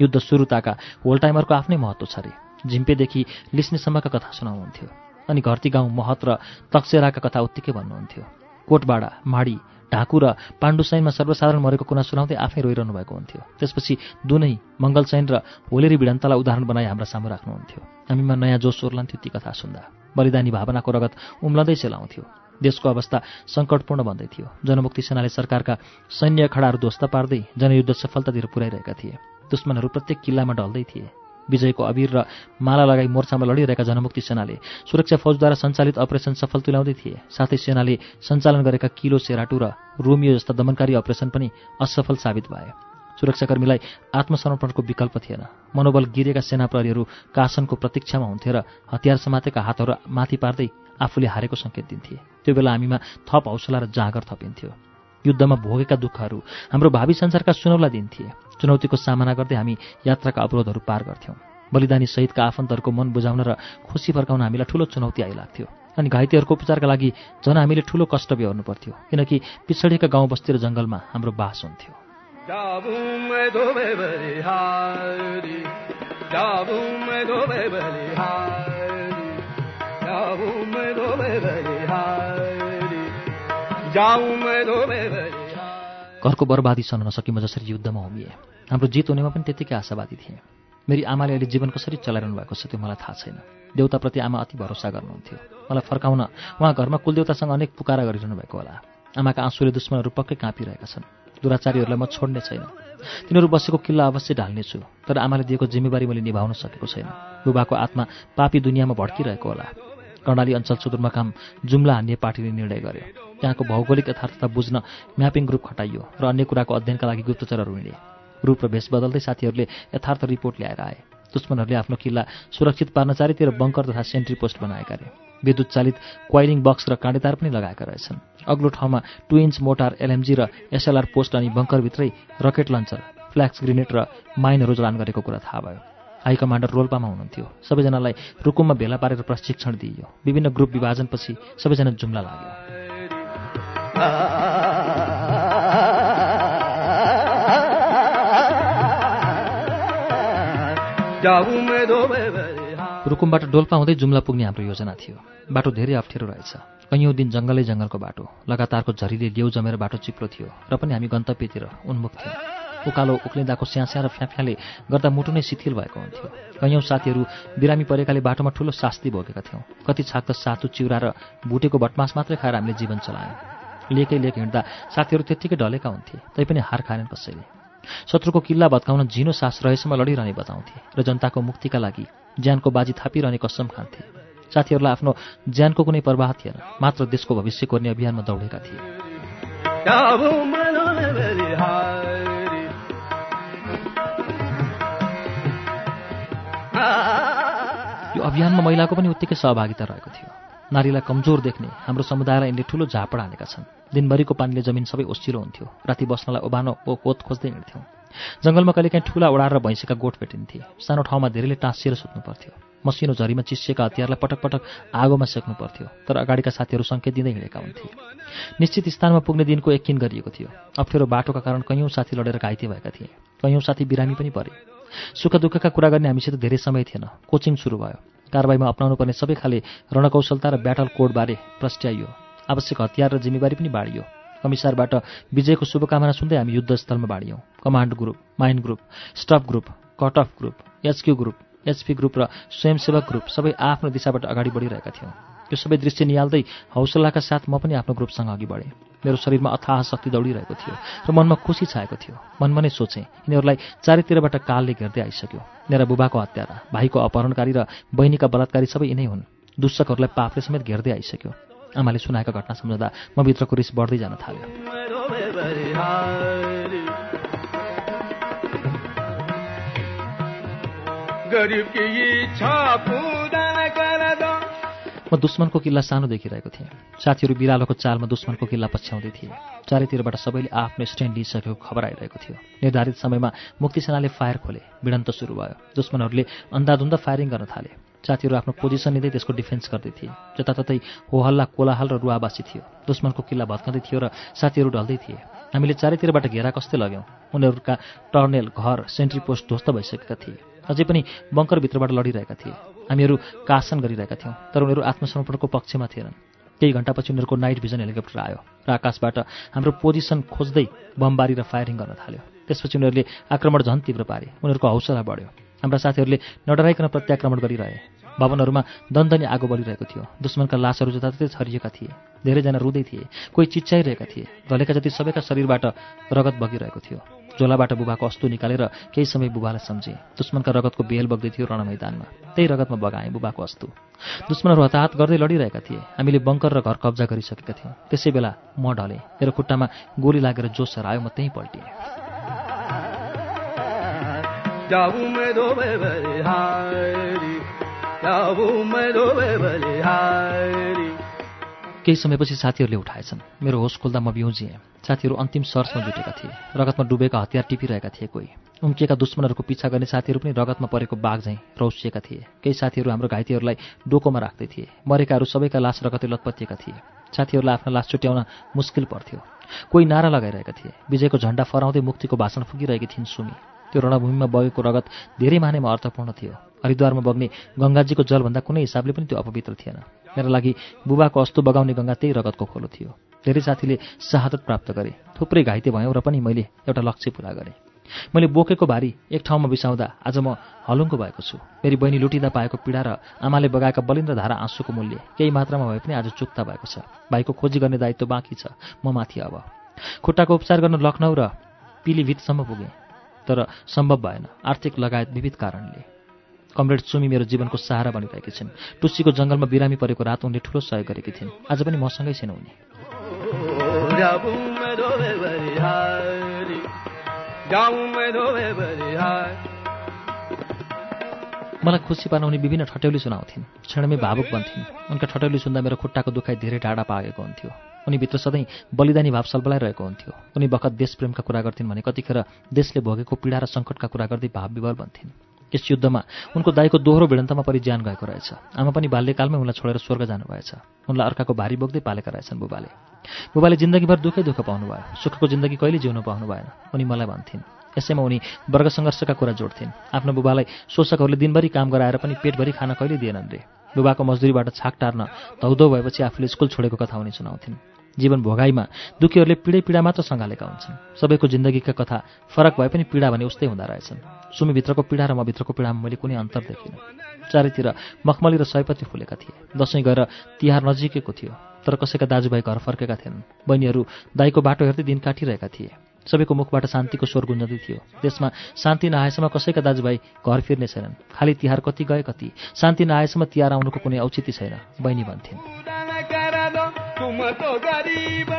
युद्ध सुरुताका होल टाइमरको आफ्नै महत्त्व छ अरे झिम्पेदेखि लिस्नेसम्मका कथा सुनाउनुहुन्थ्यो अनि घरती गाउँ महत र तक्सेराका कथा उत्तिकै भन्नुहुन्थ्यो। कोटबाडा माडी ढाकु र पाण्डुसैनमा सर्वसाधारण मरेको कुरा सुनाउँदै आफै रोइरहनु भएको हुन्थ्यो। त्यसपछि दुनै मङ्गलसैन र होलेरी भिडन्तलाई उदाहरण बनाई हाम्रा सामु राख्नुहुन्थ्यो। हामीमा नयाँ जोस ओर्लान्थ्यो ती कथा सुन्दा। बलिदानी भावनाको रगत उम्लँदै सेलाउँथ्यो। देशको अवस्था सङ्कटपूर्ण भन्दै थियो। जनमुक्ति सेनाले सरकारका सैन्य खडाहरू ध्वस्त पार्दै जनयुद्ध सफलतातिर पुर्याइरहेका थिए। दुश्मनहरू प्रत्येक किल्लामा ढल्दै थिए। विजयको अबिर र माला लगाई मोर्चामा लडिरहेका जनमुक्ति सेनाले सुरक्षा फौजद्वारा सञ्चालित अपरेसन सफल तुल्याउँदै थिए। साथै सेनाले सञ्चालन गरेका किलो सेराटु र रोमियो जस्ता दमनकारी अपरेसन पनि असफल साबित भए। सुरक्षाकर्मीलाई आत्मसमर्पणको विकल्प थिएन। मनोबल गिरेका सेना प्रहरीहरू कासनको प्रतीक्षामा हुन्थे र हतियार समातेका हातहरू माथि पार्दै आफूले हारेको सङ्केत दिन्थे। त्यो बेला हामीमा थप हौसला र जाँगर थपिन्थ्यो। युद्धमा भोगेका दुःखहरू हाम्रो भावी संसारका सुनौला दिन्थे चुनौतीको सामना गर्दै हामी यात्राका अवरोधहरू पार गर्थ्यौँ। बलिदानी सहितका आफन्तहरूको मन बुझाउन र खुसी फर्काउन हामीलाई ठूलो चुनौती आइलाग्थ्यो। अनि घाइतेहरूको उपचारका लागि झन् हामीले ठूलो कष्ट बेहोर्नु पर्थ्यो किनकि पिछडिएका गाउँ बस्ती र जङ्गलमा हाम्रो बास हुन्थ्यो। घरको बर्बादी सहन नसकी म जसरी युद्धमा होमिएँ। हाम्रो जित हुनेमा पनि त्यत्तिकै आशावादी थिएँ। मेरी आमाले अहिले जीवन कसरी चलाइरहनु भएको छ त्यो मलाई थाहा छैन। देउताप्रति आमा अति भरोसा गर्नुहुन्थ्यो। मलाई फर्काउन उहाँ घरमा कुलदेउतासँग अनेक पुकारा गरिरहनु भएको होला। आमाका आँसुले दुश्मनहरू पक्कै काँपिरहेका छन्। दुराचारीहरूलाई म छोड्ने छैन। तिनीहरू बसेको किल्ला अवश्य ढाल्नेछु तर आमाले दिएको जिम्मेवारी मैले निभाउन सकेको छैन। बुबाको आत्मा पापी दुनियाँमा भड्किरहेको होला। कर्णाली अञ्चल सुदूरमकाम जुम्ला हान्ने पार्टीले निर्णय गर्यो। त्यहाँको भौगोलिक यथार्थता बुझ्न म्यापिङ ग्रुप खटाइयो र अन्य कुराको अध्ययनका लागि गुप्तचरहरू हिँडे। रूप र भेष बदल्दै साथीहरूले यथार्थ रिपोर्ट ल्याएर आए। दुश्मनहरूले आफ्नो किल्ला सुरक्षित पार्न चारैतिर बङ्कर तथा सेन्ट्री पोस्ट बनाएका अरे विद्युत चालित क्वाइलिङ बक्स र काँडेतार पनि लगाएका रहेछन्। अग्लो ठाउँमा टु इन्च मोटार एलएमजी र एसएलआर पोस्ट अनि बङ्करभित्रै रकेट लन्चर फ्ल्याक्स ग्रेनेड र माइनहरू जडान गरेको कुरा थाहा भयो। हाई कमान्डर रोल्पामा हुनुहुन्थ्यो। सबैजनालाई रुकुममा भेला पारेर प्रशिक्षण दिइयो। विभिन्न ग्रुप विभाजनपछि सबैजना जुम्ला लाग्यो। रुकुमबाट डोल्पा हुँदै जुम्ला पुग्ने हाम्रो योजना थियो। बाटो धेरै अप्ठ्यारो रहेछ। कैयौँ दिन जङ्गलै जङ्गलको बाटो। लगातारको झरीले लेउ जमेर बाटो चिप्लो थियो र पनि हामी गन्तव्यतिर उन्मुख थियौँ। उकालो उक्लिँदाको स्यास्या र फ्याफ्याले गर्दा मुटु नै शिथिल भएको हुन्थ्यो। कैयौँ साथीहरू बिरामी परेकाले बाटोमा ठुलो शास्ति भोगेका थियौँ। कति छाक सातु चिउरा र भुटेको बटमास मात्रै खाएर हामीले जीवन चलायौँ। लेकै लेक हिँड्दा साथीहरू त्यत्तिकै डलेका हुन्थे तैपनि हार खाएनन् कसैले। शत्रुको किल्ला भत्काउन झिनो सास रहेसम्म लडिरहने बताउँथे र जनताको मुक्तिका लागि ज्यानको बाजी थापिरहने कसम खान्थे। साथीहरूलाई आफ्नो ज्यानको कुनै प्रवाह थिएन मात्र देशको भविष्य कोर्ने अभियानमा दौडेका थिए। अभियानमा महिलाको पनि उत्तिकै सहभागिता रहेको थियो। नारीलाई कमजोर देख्ने हाम्रो समुदायलाई यिनले ठुलो झापड हानेका छन्। दिनभरिको पानीले जमिन सबै ओसिलो हुन्थ्यो। राति बस्नलाई ओबानो ओ कोत खोज्दै हिँड्थ्यौँ। जङ्गलमा कहिलेकाहीँ ठुला ओडाएर भैँसीका गोठ भेटिन्थे। सानो ठाउँमा धेरैले टाँसिएर सुत्नु पर्थ्यो मसिनो झरीमा चिसिएका हतियारलाई पटक पटक आगोमा सेक्नु पर्थ्यो तर अगाडिका साथीहरू सङ्केत दिँदै हिँडेका हुन्थे। निश्चित स्थानमा पुग्ने दिनको यकिन गरिएको थियो। अप्ठ्यारो बाटोका कारण कैयौँ साथी लडेर घाइते भएका थिए। कैयौँ साथी बिरामी पनि परे। सुख दुःखका कुरा गर्ने हामीसित धेरै समय थिएन। कोचिङ सुरु भयो। कारवाहीमा अप्नाउनु पर्ने सबै खाले रणकौशलता र ब्याटल कोडबारे प्रस्ट्याइयो। आवश्यक हतियार र जिम्मेवारी पनि बाँडियो। कमिसारबाट विजयको शुभकामना सुन्दै हामी युद्धस्थलमा बाँडियौँ। Command group mind group staff group cut off group HQ group HP group र स्वयंसेवक ग्रुप सबै आफ्नो दिशाबाट अगाडि बढिरहेका थियौँ। यो सबै दृश्य निहाल्दै हौसलाका साथ म पनि आफ्नो ग्रुपसँग अघि बढेँ। मेरो शरीरमा अथाह शक्ति दौडिरहेको थियो र मनमा खुसी छाएको थियो। मनमा नै सोचेँ यिनीहरूलाई चारैतिरबाट कालले घेर्दै आइसक्यो। मेरा बुबाको हत्यारा भाइको अपहरणकारी र बहिनीका बलात्कारी सबै यिनै हुन्। दुष्टकहरूलाई पापले समेत घेर्दै आइसक्यो। आमाले सुनाएका घटना सम्झँदा म भित्रको रिस बढ्दै जान थाल्यो। म दुश्मनको किल्ला सानो देखिरहेको थिएँ। साथीहरू बिरालोको चालमा दुश्मनको किल्ला पछ्याउँदै थिए। चारैतिरबाट सबैले आफ्नो स्ट्यान्ड लिइसकेको खबर आइरहेको थियो। निर्धारित समयमा मुक्ति सेनाले फायर खोले भिडन्त सुरु भयो। दुश्मनहरूले अन्धाधुन्दा फायरिङ गर्न थाले। साथीहरू आफ्नो पोजिसन लिँदै त्यसको डिफेन्स गर्दै थिए। जताततै होहल्ला कोलाहल र रुवाबासी थियो। दुश्मनको किल्ला भत्काउँदै थियो र साथीहरू ढल्दै थिए। हामीले चारैतिरबाट घेरा कस्तै लग्यौँ। उनीहरूका टर्नेल घर सेन्ट्री पोस्ट ध्वस्त भइसकेका थिए। अझै पनि बङ्करभित्रबाट लडिरहेका थिए। हामीहरू कासन गरिरहेका थियौँ तर उनीहरू आत्मसमर्पणको पक्षमा थिएनन्। केही घन्टापछि उनीहरूको नाइट भिजन हेलिकप्टर आयो र आकाशबाट हाम्रो पोजिसन खोज्दै बमबारी र फायरिङ गर्न थाल्यो। त्यसपछि उनीहरूले आक्रमण झन् तीव्र पारे। उनीहरूको हौसला बढ्यो। हाम्रा साथीहरूले नडराइकन प्रत्याक्रमण गरिरहे। भवनहरूमा दन्दनी आगो बलिरहेको थियो। दुश्मनका लासहरू जताततै छरिएका थिए। धेरैजना रुँदै थिए। कोही चिच्चाइरहेका थिए। ढलेका जति सबैका शरीरबाट रगत बगिरहेको थियो। झोलाबाट बुबाको अस्तु निकालेर केही समय बुबालाई सम्झे। दुश्मनका रगतको बेल बग्दै थियो रणमैदानमा त्यही रगतमा बगाएँ बुबाको अस्तु। दुश्मनहरू हताहत गर्दै लडिरहेका थिए। हामीले बङ्कर र घर कब्जा गरिसकेका थियौँ। त्यसै बेला म ढलेँ। मेरो खुट्टामा गोली लागेर जोस हरायो म त्यहीँ पल्टिएँ। केही समयपछि साथीहरूले उठाएछन्। मेरो होस खोल्दा म बिउजिएँ। साथीहरू अन्तिम सर्समा जुटेका थिए। रगतमा डुबेका हतियार टिपिरहेका थिए कोही। उम्किएका दुश्मनहरूको पिछा गर्ने साथीहरू पनि रगतमा परेको बाघ झैँ रौसिएका थिए। केही साथीहरू हाम्रो घाइतेहरूलाई डोकोमा राख्दै थिए। मरेकाहरू सबैका लास रगतै लतपतिएका थिए। साथीहरूलाई आफ्नो लास छुट्याउन मुस्किल पर्थ्यो। कोही नारा लगाइरहेका थिए। विजयको झण्डा फराउँदै मुक्तिको भाषण फुकिरहेकी थिइन् सुमी। त्यो रणभूमिमा बगेको रगत धेरै मानेमा अर्थपूर्ण थियो। हरिद्वारमा बग्ने गङ्गाजीको जलभन्दा कुनै हिसाबले पनि त्यो अपवित्र थिएन। मेरा लागि बुबाको अस्तु बगाउने गङ्गा त्यही रगतको खोलो थियो। धेरै साथीले शहादत प्राप्त गरे। थुप्रै घाइते भयौँ र पनि मैले एउटा लक्ष्य पुरा गरेँ। मैले बोकेको भारी एक ठाउँमा बिसाउँदा आज म हलुङ्गो भएको छु। मेरी बहिनी लुटिँदा पाएको पीडा र आमाले बगाएका बलिन्द्र धारा आँसुको मूल्य केही मात्रामा भए पनि आज चुक्ता भएको छ। भाइको खोजी गर्ने दायित्व बाँकी छ म माथि अब। खुट्टाको उपचार गर्न लखनऊ र पिलिभितसम्म पुगेँ तर सम्भव भएन। आर्थिक लगायत विविध कारणले। कमरेड सुमी मेरो जीवनको सहारा बनिरहेकी छिन्। टुस्सीको जङ्गलमा बिरामी परेको रात उनले ठुलो सहयोग गरेकी थिइन्। आज पनि मसँगै छैन उनी। मलाई खुसी पार्न उनी विभिन्न ठट्यौली सुनाउँथिन्। क्षणमै भावुक बन्थिन्। उनका ठट्यौली सुन्दा मेरो खुट्टाको दुखाइ धेरै टाढा पाएको हुन्थ्यो। उनीभित्र सधैँ बलिदानी भाव सल्बलाइरहेको हुन्थ्यो। उनी बखत देशप्रेमका कुरा गर्थिन् भने कतिखेर देशले भोगेको पीडा र सङ्कटका कुरा गर्दै भाव विवल बन्थिन्। यस युद्धमा उनको दाईको दोहोरो भिडन्तमा परि ज्यान गएको रहेछ। आमा पनि बाल्यकालमै उनलाई छोडेर स्वर्ग जानुभएछ। उनलाई अर्काको भारी बोक्दै पालेका रहेछन् बुबाले। बुबाले जिन्दगीभर दुःखै दुःख पाउनुभयो। सुखको जिन्दगी कहिले जिउनु पाउनु भएन। उनी मलाई भन्थिन्। यसैमा उनी वर्ग सङ्घर्षका कुरा जोड्थिन्। आफ्नो बुबालाई शोषकहरूले दिनभरि काम गराएर पनि पेटभरि खान कहिले दिएनन् रे। बुबाको मजदुरीबाट छाक टार्न धौधौ भएपछि आफूले स्कुल छोडेको कथा उनी सुनाउँथिन्। जीवन भोगाईमा दुखीहरूले पीडै पीडा मात्र सँगालेका हुन्छन् सबैको जिन्दगीका कथा फरक भए पनि पीडा भने उस्तै हुँदा रहेछन्। सुमीभित्रको पीडा र म भित्रको पीडामा मैले कुनै अन्तर देखिनँ। चारैतिर मखमली र सयपत्री फुलेका थिए। दसैँ गएर तिहार नजिकैको थियो तर कसैका दाजुभाइ घर फर्केका थिएनन्। बहिनीहरू दाईको बाटो हेर्दै दिन काटिरहेका थिए। सबैको मुखबाट शान्तिको स्वर गुन्जँदै थियो। त्यसमा शान्ति नआएसम्म कसैका दाजुभाइ घर फिर्ने छैनन्। खालि तिहार कति गए कति? शान्ति नआएसम्म तिहार आउनुको कुनै औचित्य छैन बहिनी भन्थिन्। तुम तो गरीब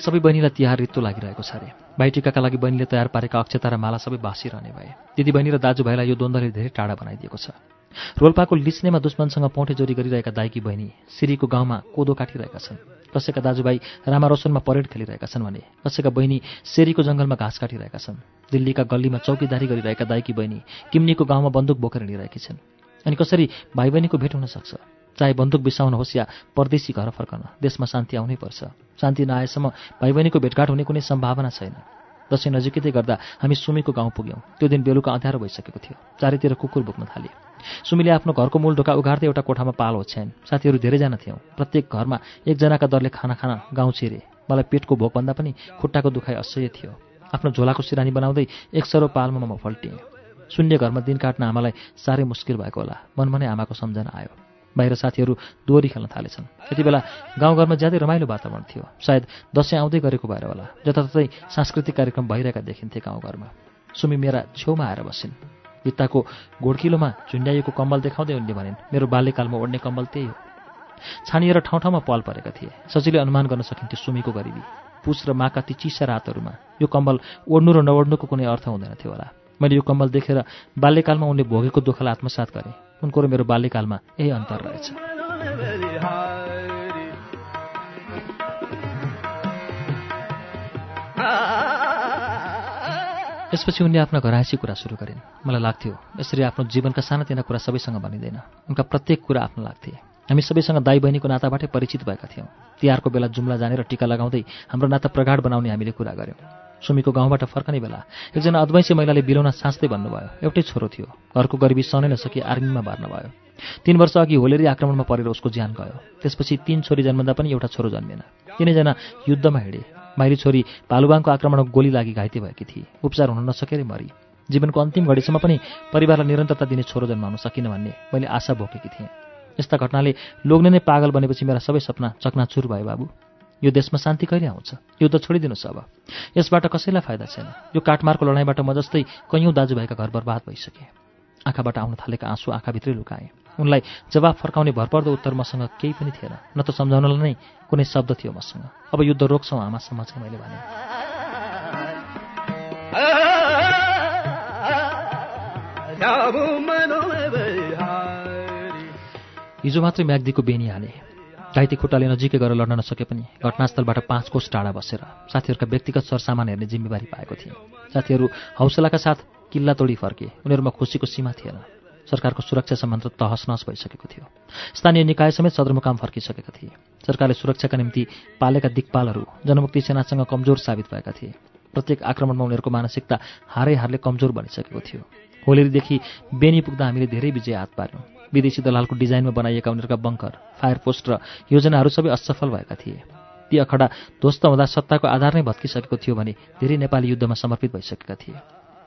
सबै बहिनीलाई तिहार रित्तो लागिरहेको छ अरे। भाइटिकाका लागि बहिनीले तयार पारेका अक्षता र माला सबै बाँसिरहने भए। दिदीबहिनी र दाजुभाइलाई यो द्वन्द्वले धेरै टाढा बनाइदिएको छ। रोल्पाको लिच्नेमा दुश्मनसँग पौठे जोरी गरिरहेका दाइकी बहिनी सिरीको गाउँमा कोदो काटिरहेका छन्। कसैका दाजुभाइ रामारोसनमा परेड खेलिरहेका छन् भने कसैका बहिनी सेरीको जङ्गलमा घाँस काटिरहेका छन्। दिल्लीका गल्लीमा चौकीदारी गरिरहेका दाइकी बहिनी किम्नीको गाउँमा बन्दुक बोकेर हिँडिरहेकी छन्। अनि कसरी भाइ बहिनीको भेट हुन सक्छ? चाहे बन्दुक बिसाउन होस् या परदेशी घर फर्कन देशमा शान्ति आउनै पर्छ। शान्ति नआएसम्म भाइ बहिनीको भेटघाट हुने कुनै सम्भावना छैन। दसैँ नजिकै गर्दा हामी सुमीको गाउँ पुग्यौँ। त्यो दिन बेलुका अँध्यारो भइसकेको थियो। चारैतिर कुकुर बोक्न थाले सुमीले आफ्नो घरको मूल ढोका उघार्दै एउटा कोठामा पाल होछ्याइन् साथीहरू धेरैजना थियौँ। प्रत्येक घरमा एकजनाका दरले खाना खाना गाउँ छिरे। मलाई पेटको भोकभन्दा पनि खुट्टाको दुखाइ असह्य थियो। आफ्नो झोलाको सिरानी बनाउँदै एक सरो पालमा म फल्टिएँ। शून्य घरमा दिन काट्न आमालाई साह्रै मुस्किल भएको होला। मनमा नै आमाको सम्झना आयो। बाहिर साथीहरू दोहोरी खेल्न थालेछन्। त्यति बेला गाउँघरमा ज्यादै रमाइलो वातावरण थियो। सायद दसैँ आउँदै गरेको भएर होला। जताततै सांस्कृतिक कार्यक्रम भइरहेका देखिन्थे गाउँघरमा। सुमी मेरा छेउमा आएर बसिन्। भित्ताको घोडकिलोमा झुन्ड्याइएको कम्बल देखाउँदै उनले भनिन् मेरो बाल्यकालमा ओढ्ने कम्बल त्यही हो। छानिएर ठाउँ ठाउँमा पल परेका थिए। सजिलै अनुमान गर्न सकिन्थ्यो सुमीको गरिबी। पुस र माका ती चिसा रातहरूमा यो कम्बल ओढ्नु र नओढ्नुको कुनै अर्थ हुँदैन थियो होला। मैले यो कम्बल देखेर बाल्यकालमा उनले भोगेको दुःखलाई आत्मसात गरेँ। उनको र मेरो बाल्यकालमा यही अन्तर रहेछ। यसपछि उनले आफ्ना घराइसी कुरा सुरु गरिन्। मलाई लाग्थ्यो यसरी आफ्नो जीवनका सानातिना कुरा सबैसँग भनिँदैन। उनका प्रत्येक कुरा आफ्नो लाग्थे। हामी सबैसँग दाई बहिनीको नाताबाटै परिचित भएका थियौँ। तिहारको बेला जुम्ला जानेर टिका लगाउँदै हाम्रो नाता प्रगाढ बनाउने हामीले कुरा गऱ्यौँ सुमीको गाउँबाट फर्कने बेला एकजना अद्वैंसी महिलाले बिलौना साँच्दै भन्नुभयो एउटै छोरो थियो। घरको गरिबी सनै नसकी आर्मीमा भर्न भयो तीन वर्ष अघि होलेरी आक्रमणमा परेर उसको ज्यान गयो। त्यसपछि तीन छोरी जन्मदा पनि एउटा छोरो जन्मेन। तिनैजना युद्धमा हिँडे। माइली छोरी भालुबाङको आक्रमणमा गोली लागि घाइते भएकी थिए उपचार हुन नसकेरै मरी। जीवनको अन्तिम घडीसम्म पनि परिवारलाई निरन्तरता दिने छोरो जन्माउन सकिन भन्ने मैले आशा बोकेकी थिएँ। यस्ता घटनाले लोग्ने नै पागल बनेपछि मेरा सबै सपना चकनाचुर भयो बाबु। यो देशमा शान्ति कहिले आउँछ? युद्ध छोडिदिनुहोस् अब। यसबाट कसैलाई फाइदा छैन। यो काठमारको लडाइँबाट म जस्तै कैयौँ दाजुभाइका घर बर्बाद भइसके। आँखाबाट आउन थालेका आँसु आँखाभित्रै लुकाएँ। उनलाई जवाफ फर्काउने भरपर्दो उत्तर मसँग केही पनि थिएन। न त सम्झाउनलाई नै कुनै शब्द थियो मसँग। अब युद्ध रोक्छौँ आमासम्म चाहिँ मैले भने। हिजो मात्रै म्याग्दीको बेनी हाने घाइते खुट्टाले नजिकै गएर लड्न नसके पनि घटनास्थलबाट पाँच कोष टाढा बसेर साथीहरूका व्यक्तिगत सरसामान हेर्ने जिम्मेवारी पाएको थिएँ। साथीहरू हौसलाका साथ किल्ला तोडी फर्के। उनीहरूमा खुसीको सीमा थिएन। सरकारको सुरक्षा सम्बन्ध तहस नहस भइसकेको थियो। स्थानीय निकाय समेत सदरमुकाम फर्किसकेका थिए। सरकारले सुरक्षाका निम्ति पालेका दिक्पालहरू जनमुक्ति सेनासँग कमजोर साबित भएका थिए। प्रत्येक आक्रमणमा उनीहरूको मानसिकता हारै हारले कमजोर बनिसकेको थियो। होलीदेखि बेनी पुग्दा हामीले धेरै विजय हात पार्यौँ। विदेशी दलालको डिजाइनमा बनाइएका उनीहरूका बङ्कर फायर पोस्ट र योजनाहरू सबै असफल भएका थिए। ती अखडा ध्वस्त हुँदा सत्ताको आधार नै भत्किसकेको थियो भने धेरै नेपाली युद्धमा समर्पित भइसकेका थिए।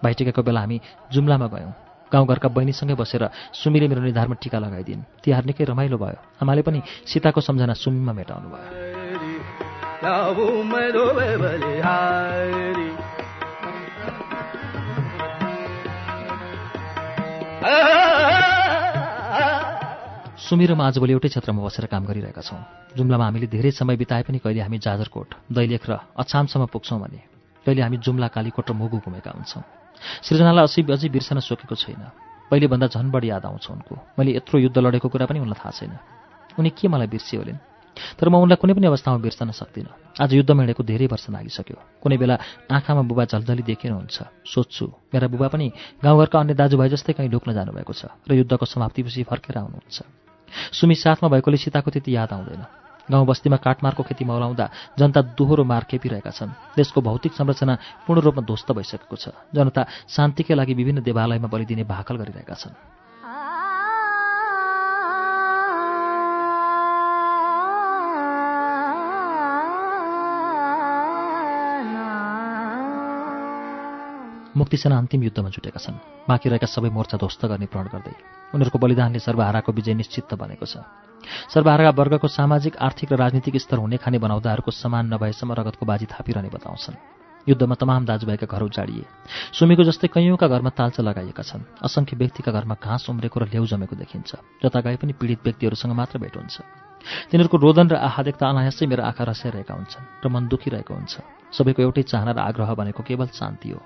भाइटिकाको बेला हामी जुम्लामा गयौँ। गाउँघरका बहिनीसँगै बसेर सुमीले मेरो निधारमा टिका लगाइदिन्। तिहार निकै रमाइलो भयो। आमाले पनि सीताको सम्झना सुमीमा मेटाउनु भयो। सुमी र म आजभोलि एउटै क्षेत्रमा बसेर काम गरिरहेका छौँ। जुम्लामा हामीले धेरै समय बिताए पनि कहिले हामी जाजरकोट दैलेख र अछामसम्म पुग्छौँ भने कहिले हामी जुम्ला कालीकोट र मुगु घुमेका हुन्छौँ। सृजनालाई अझै अझै बिर्सन सोकेको छैन। पहिलेभन्दा झन् बढी याद आउँछ उनको। मैले यत्रो युद्ध लडेको कुरा पनि उनलाई थाहा छैन। उनी के मलाई बिर्सियो होलिन्? तर म उनलाई कुनै पनि अवस्थामा बिर्सन सक्दिनँ। आज युद्धमा हिँडेको धेरै वर्ष लागिसक्यो कुनै बेला आँखामा बुबा झल्झली देखिनुहुन्छ सोध्छु मेरा बुबा पनि गाउँघरका अन्य दाजुभाइ जस्तै कहीँ ढुक्न जानुभएको छ र युद्धको समाप्तिपछि फर्केर आउनुहुन्छ? सुमी साथमा भएकोले सीताको त्यति याद आउँदैन। गाउँ बस्तीमा काठमारको खेती मौलाउँदा जनता दोहोरो मार खेपिरहेका छन्। देशको भौतिक संरचना पूर्ण रूपमा ध्वस्त भइसकेको छ। जनता शान्तिकै लागि विभिन्न देवालयमा बलिदिने भाकल गरिरहेका छन्। मुक्तिसेना अन्तिम युद्धमा जुटेका छन्। बाँकी रहेका सबै मोर्चा ध्वस्त गर्ने प्रण गर्दै। उनीहरूको बलिदानले सर्वहाराको विजय निश्चित बनेको छ। सर्वहारा वर्गको सामाजिक आर्थिक र राजनीतिक स्तर हुने खाने बनाउँदाहरूको समान नभएसम्म रगतको बाजी थापिरहने बताउँछन्। युद्धमा तमाम दाजुभाइका घर उजाडिए। सुमीको जस्तै कैयौँका घरमा तालचा लगाइएका छन्। असङ्ख्य व्यक्तिका घरमा घाँस उम्रेको र लेउ जमेको देखिन्छ। जता गए पनि पीडित व्यक्तिहरूसँग मात्र भेट हुन्छ। तिनीहरूको रोदन र आहा देख्दा अनायासै मेरो आँखा रसाइरहेका हुन्छन् र मन दुखिरहेको हुन्छ। सबैको एउटै चाहना र आग्रह भनेको केवल शान्ति हो।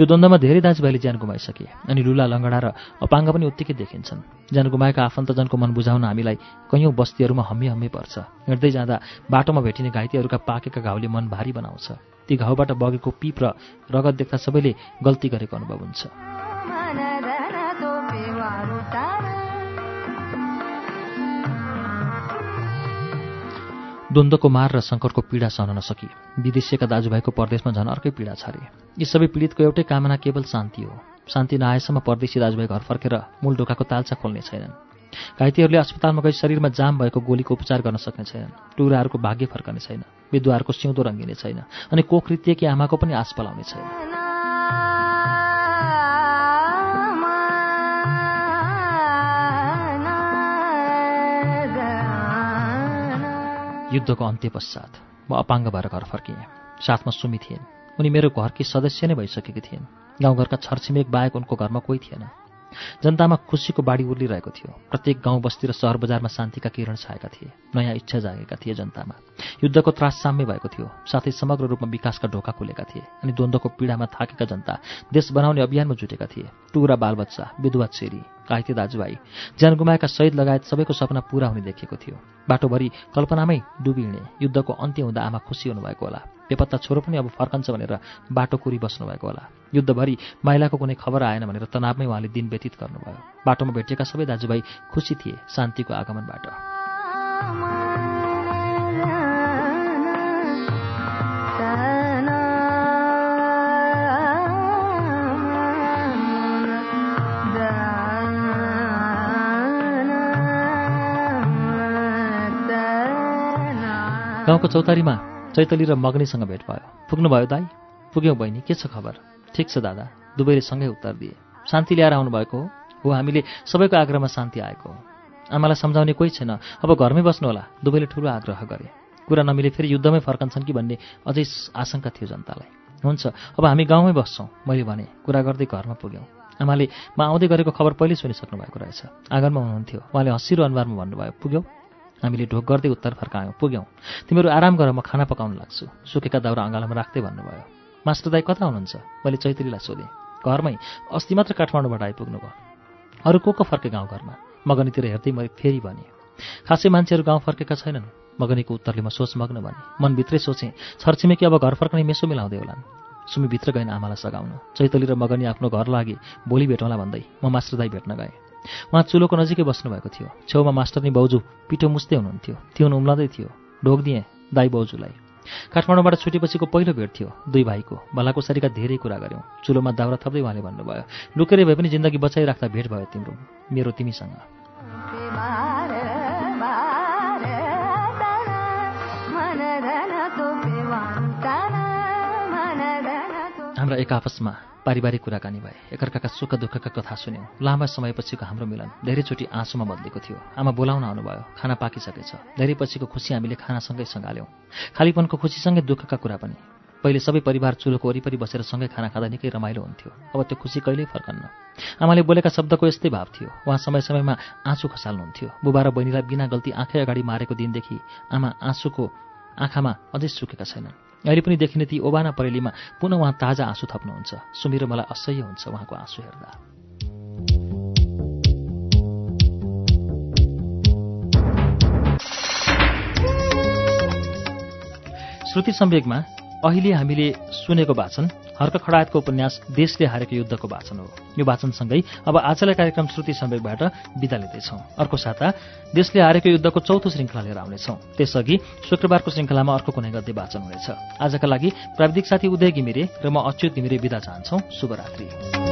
यो द्वन्द्वमा धेरै दाजुभाइले ज्यान गुमाइसके अनि लुला लङ्गडा र अपाङ्ग पनि उत्तिकै देखिन्छन्। ज्यान गुमाएका आफन्तजनको मन बुझाउन हामीलाई कैयौँ बस्तीहरूमा हम्मी हम्मी पर्छ। हिँड्दै जाँदा बाटोमा भेटिने घाइतेहरूका पाकेका घाउले मन भारी बनाउँछ। ती घाउबाट बगेको पिप र रगत देख्दा सबैले गल्ती गरेको अनुभव हुन्छ। द्वन्द्वको मार र सङ्कटको पीडा सहन नसकी विदेशीका दाजुभाइको परदेशमा झन् अर्कै पीडा छरे। यी सबै पीडितको एउटै कामना केवल शान्ति हो। शान्ति नआएसम्म परदेशी दाजुभाइ घर फर्केर मूल ढोकाको तालचा खोल्ने छैनन्। घाइतेहरूले अस्पतालमा गई शरीरमा जाम भएको गोलीको उपचार गर्न सक्ने छैनन्। टुराहरूको भाग्य फर्कने छैन। विधुवाहरूको सिउँदो रङ्गिने छैन। अनि कोखृत्यकी आमाको पनि आश पलाउने छैन। युद्धको अन्त्य पश्चात म अपाङ्ग भएर घर फर्किएँ। साथमा सुमी थिएन उनी मेरो घरकी सदस्य नै भइसकेकी थिइन्। गाउँघरका छरछिमेक बाहेक उनको घरमा कोही थिएन। जनतामा खुसीको बाढी उर्लिरहेको थियो। प्रत्येक गाउँ बस्ती र सहर बजारमा शान्तिका किरण छाएका थिए। नयाँ इच्छा जागेका थिए जनतामा। युद्धको त्रास साम्य भएको थियो। साथै समग्र रूपमा विकासका ढोका खुलेका थिए अनि द्वन्द्वको पीडामा थाकेका जनता देश बनाउने अभियानमा जुटेका थिए। टुरा बालबच्चा विधवा चेरी घाइते दाजुभाइ ज्यान गुमाएका शहीद लगायत सबैको सपना पूरा हुने देखिएको थियो। बाटोभरि कल्पनामै डुबी हिँडे युद्धको अन्त्य हुँदा आमा खुसी हुनुभएको होला। बेपत्ता छोरो पनि अब फर्कन्छ भनेर बाटो कुरी बस्नुभएको होला। युद्धभरि माइलाको कुनै खबर आएन भनेर तनावमै उहाँले दिन व्यतीत गर्नुभयो। बाटोमा भेटिएका सबै दाजुभाइ खुसी थिए शान्तिको आगमनबाट। गाउँको चौतारीमा चैतली र मग्नीसँग भेट भयो। पुग्नुभयो दाई? पुग्यौँ बहिनी के छ खबर? ठिक छ दादा दुवैले सँगै उत्तर दिए। शान्ति ल्याएर आउनुभएको हो? हो हामीले सबैको आग्रहमा शान्ति आएको हो। आमालाई सम्झाउने कोही छैन। अब घरमै बस्नु होला दुवैले ठुलो आग्रह गरे। कुरा नमिले फेरि युद्धमै फर्कन्छन् कि भन्ने अझै आशंका थियो जनतालाई। हुन्छ अब हामी गाउँमै बस्छौँ मैले भने। कुरा गर्दै घरमा पुग्यौँ। आमाले म आउँदै गरेको खबर पहिले सुनिसक्नु भएको रहेछ। आँगनमा हुनुहुन्थ्यो। उहाँले हँसिरो अनुहारमा भन्नुभयो पुग्यौ? हामीले ढोक गर्दै उत्तर फर्कायौँ। पुग्यौँ। तिमीहरू आराम गर म खाना पकाउन लाग्छु। सुकेका दाउरा अँगालामा राख्दै भन्नुभयो मास्टर दाई कता हुनुहुन्छ? मैले चैत्रीलाई सोधेँ घरमै अस्ति मात्र काठमाडौँबाट आइपुग्नु भयो अरू को को फर्के गाउँघरमा मगनीतिर हेर्दै मैले फेरि भने खासै मान्छेहरू गाउँ फर्केका छैनन्। मगनीको उत्तरले म सोचमग्न भने मनभित्रै सोचेँ छरछिमेकी अब घर फर्कने मेसो मिलाउँदै होलान्। सुमी भित्र गएन आमालाई सघाउन। चैतली र मगनी आफ्नो घर लागि भोलि भेटौँला भन्दै म मास्टर दाई भेट्न गएँ। उहाँ चुलोको नजिकै बस्नुभएको थियो छेउमा मास्टरनी बाउजू पिठो मुस्दै हुनुहुन्थ्यो तिउन उम्लाउँदै थियो ढोक दिएँ दाई बाउजूलाई काठमाडौँबाट छुटेपछिको पहिलो भेट थियो दुई भाइको भलाकुसारीका धेरै कुरा गऱ्यौँ चुलोमा दाउरा थप्दै उहाँले भन्नुभयो लुकेरै भए पनि जिन्दगी बचाइराख्दा भेट भयो तिम्रो मेरो तिमीसँग हाम्रा एक आपसमा पारिवारिक कुराकानी भए। एकअर्काका सुख दुःखका कथा सुन्यौँ। लामा समयपछिको हाम्रो मिलन धेरैचोटि आँसुमा बदलेको थियो। आमा बोलाउन आउनुभयो खाना पाकिसकेछ। धेरै पछिको खुसी हामीले खानासँगै सँगाल्यौँ खालीपनको खुसीसँगै दुःखका कुरा पनि। पहिले सबै परिवार चुलोको वरिपरि बसेर सँगै खाना खाँदा निकै रमाइलो हुन्थ्यो। अब त्यो खुसी कहिल्यै फर्कन्न। आमाले बोलेका शब्दको यस्तै भाव थियो। उहाँ समय समयमा आँसु खसाल्नुहुन्थ्यो। बुबा र बहिनीलाई बिना गल्ती आँखै अगाडि मारेको दिनदेखि आमा आँसुको आँखामा अझै सुकेका छैनन्। अहिले पनि देखिने ती ओबाना परेलीमा पुनः उहाँ ताजा आँसु थप्नुहुन्छ। सुमिरो मलाई असह्य हुन्छ उहाँको आँसु हेर्दा। श्रुति सम्वेकमा अहिले हामीले सुनेको वाचन हर्क खडायतको उपन्यास देशले हारेको युद्धको वाचन हो। यो वाचनसँगै अब आजलाई कार्यक्रम श्रुति सम्वेकबाट विदा लिँदैछौँ। अर्को साता देशले हारेको युद्धको चौथो श्रृङ्खला लिएर आउनेछौँ। त्यसअघि शुक्रबारको श्रृङ्खलामा अर्को कुनै गद्य वाचन हुनेछ। आजका लागि प्राविधिक साथी उदय घिमिरे र म अच्युत घिमिरे विदा चाहन्छौ। शुभरात्री।